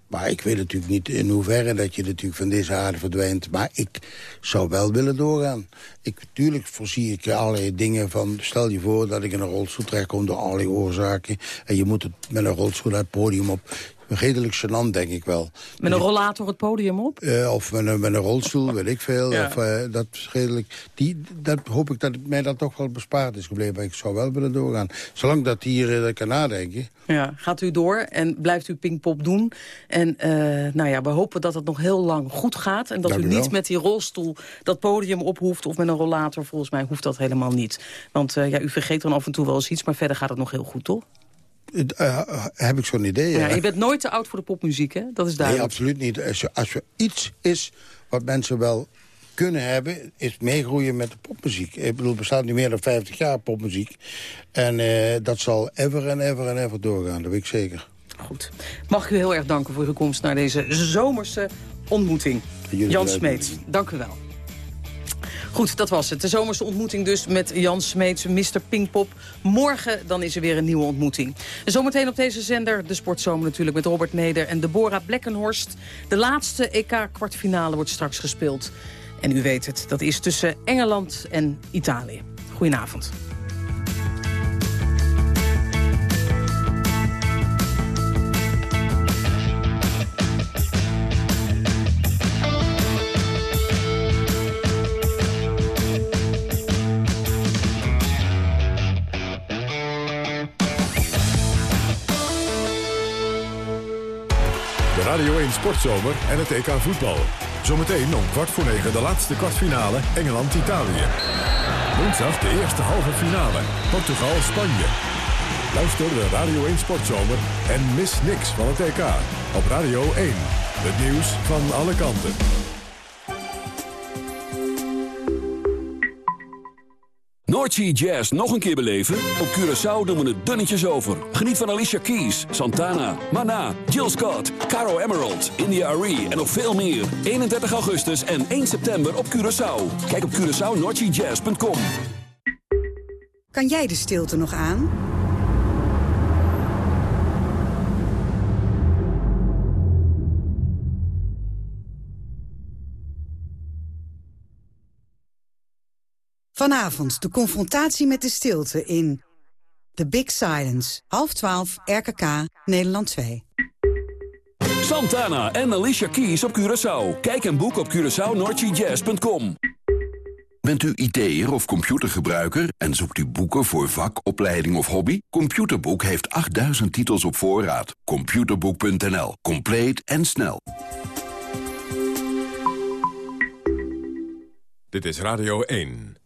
S24: Maar ik weet natuurlijk niet in hoeverre dat je natuurlijk van deze aarde verdwijnt. Maar ik zou wel willen doorgaan. Ik, natuurlijk voorzie ik allerlei dingen van... stel je voor dat ik in een rolstoel terechtkom door allerlei oorzaken... en je moet het met een rolstoel uit het podium op redelijk gênant, denk ik wel.
S22: Met een rollator het podium op?
S24: Uh, of met een, met een rolstoel, weet ik veel. Of, uh, dat is redelijk, die, dat hoop ik dat mij dat toch wel bespaard is gebleven. Maar ik zou wel willen doorgaan. Zolang dat hier uh, kan nadenken.
S22: Ja, gaat u door en blijft u Pinkpop doen. En nou ja, we hopen dat het nog heel lang goed gaat. En dat
S24: Dank
S22: u niet met die rolstoel dat podium op hoeft. Of met een rollator, volgens mij hoeft dat helemaal niet. Want ja, u vergeet dan af en toe wel eens iets. Maar verder gaat het nog heel goed, toch?
S24: Uh, heb ik zo'n idee, ja.
S22: ja. Je bent nooit te oud voor de popmuziek, hè? Dat is duidelijk.
S24: Nee, absoluut niet. Als, je, als er iets is wat mensen wel kunnen hebben... is meegroeien met de popmuziek. Ik bedoel, er bestaat nu meer dan 50 jaar popmuziek. En eh, dat zal ever en ever en ever doorgaan, dat weet ik zeker.
S22: Goed. Mag ik u heel erg danken voor uw komst naar deze zomerse ontmoeting. Jan Smeets, dank u wel. Goed, dat was het. De zomerse ontmoeting dus met Jan Smeets, Mr. Pinkpop. Morgen dan is er weer een nieuwe ontmoeting. En zometeen op deze zender de Sportzomer natuurlijk met Robert Neder en Deborah Blekkenhorst. De laatste EK-kwartfinale wordt straks gespeeld. En u weet het, dat is tussen Engeland en Italië. Goedenavond.
S1: De Radio 1 Sportzomer en het EK voetbal. Zometeen om kwart voor negen de laatste kwartfinale Engeland-Italië. Woensdag de eerste halve finale Portugal-Spanje. Luister de Radio 1 Sportzomer en mis niks van het EK. Op Radio 1. Het nieuws van alle kanten.
S28: Noordsea Jazz nog een keer beleven? Op Curaçao doen we het dunnetjes over. Geniet van Alicia Keys, Santana, Mana, Jill Scott, Caro Emerald, India Arie en nog veel meer. 31 augustus en 1 september op Curaçao. Kijk op CuraçaoNoordseaJazz.com.
S29: Kan jij de stilte nog aan? Vanavond de confrontatie met de stilte in The Big Silence. Half twaalf, RKK, Nederland 2.
S28: Santana en Alicia Keys op Curaçao. Kijk en boek op CuraçaoNoordseaJazz.com.
S30: Bent u IT'er of computergebruiker en zoekt u boeken voor vak, opleiding of hobby? Computerboek heeft 8000 titels op voorraad. Computerboek.nl. Compleet en snel.
S1: Dit is Radio 1.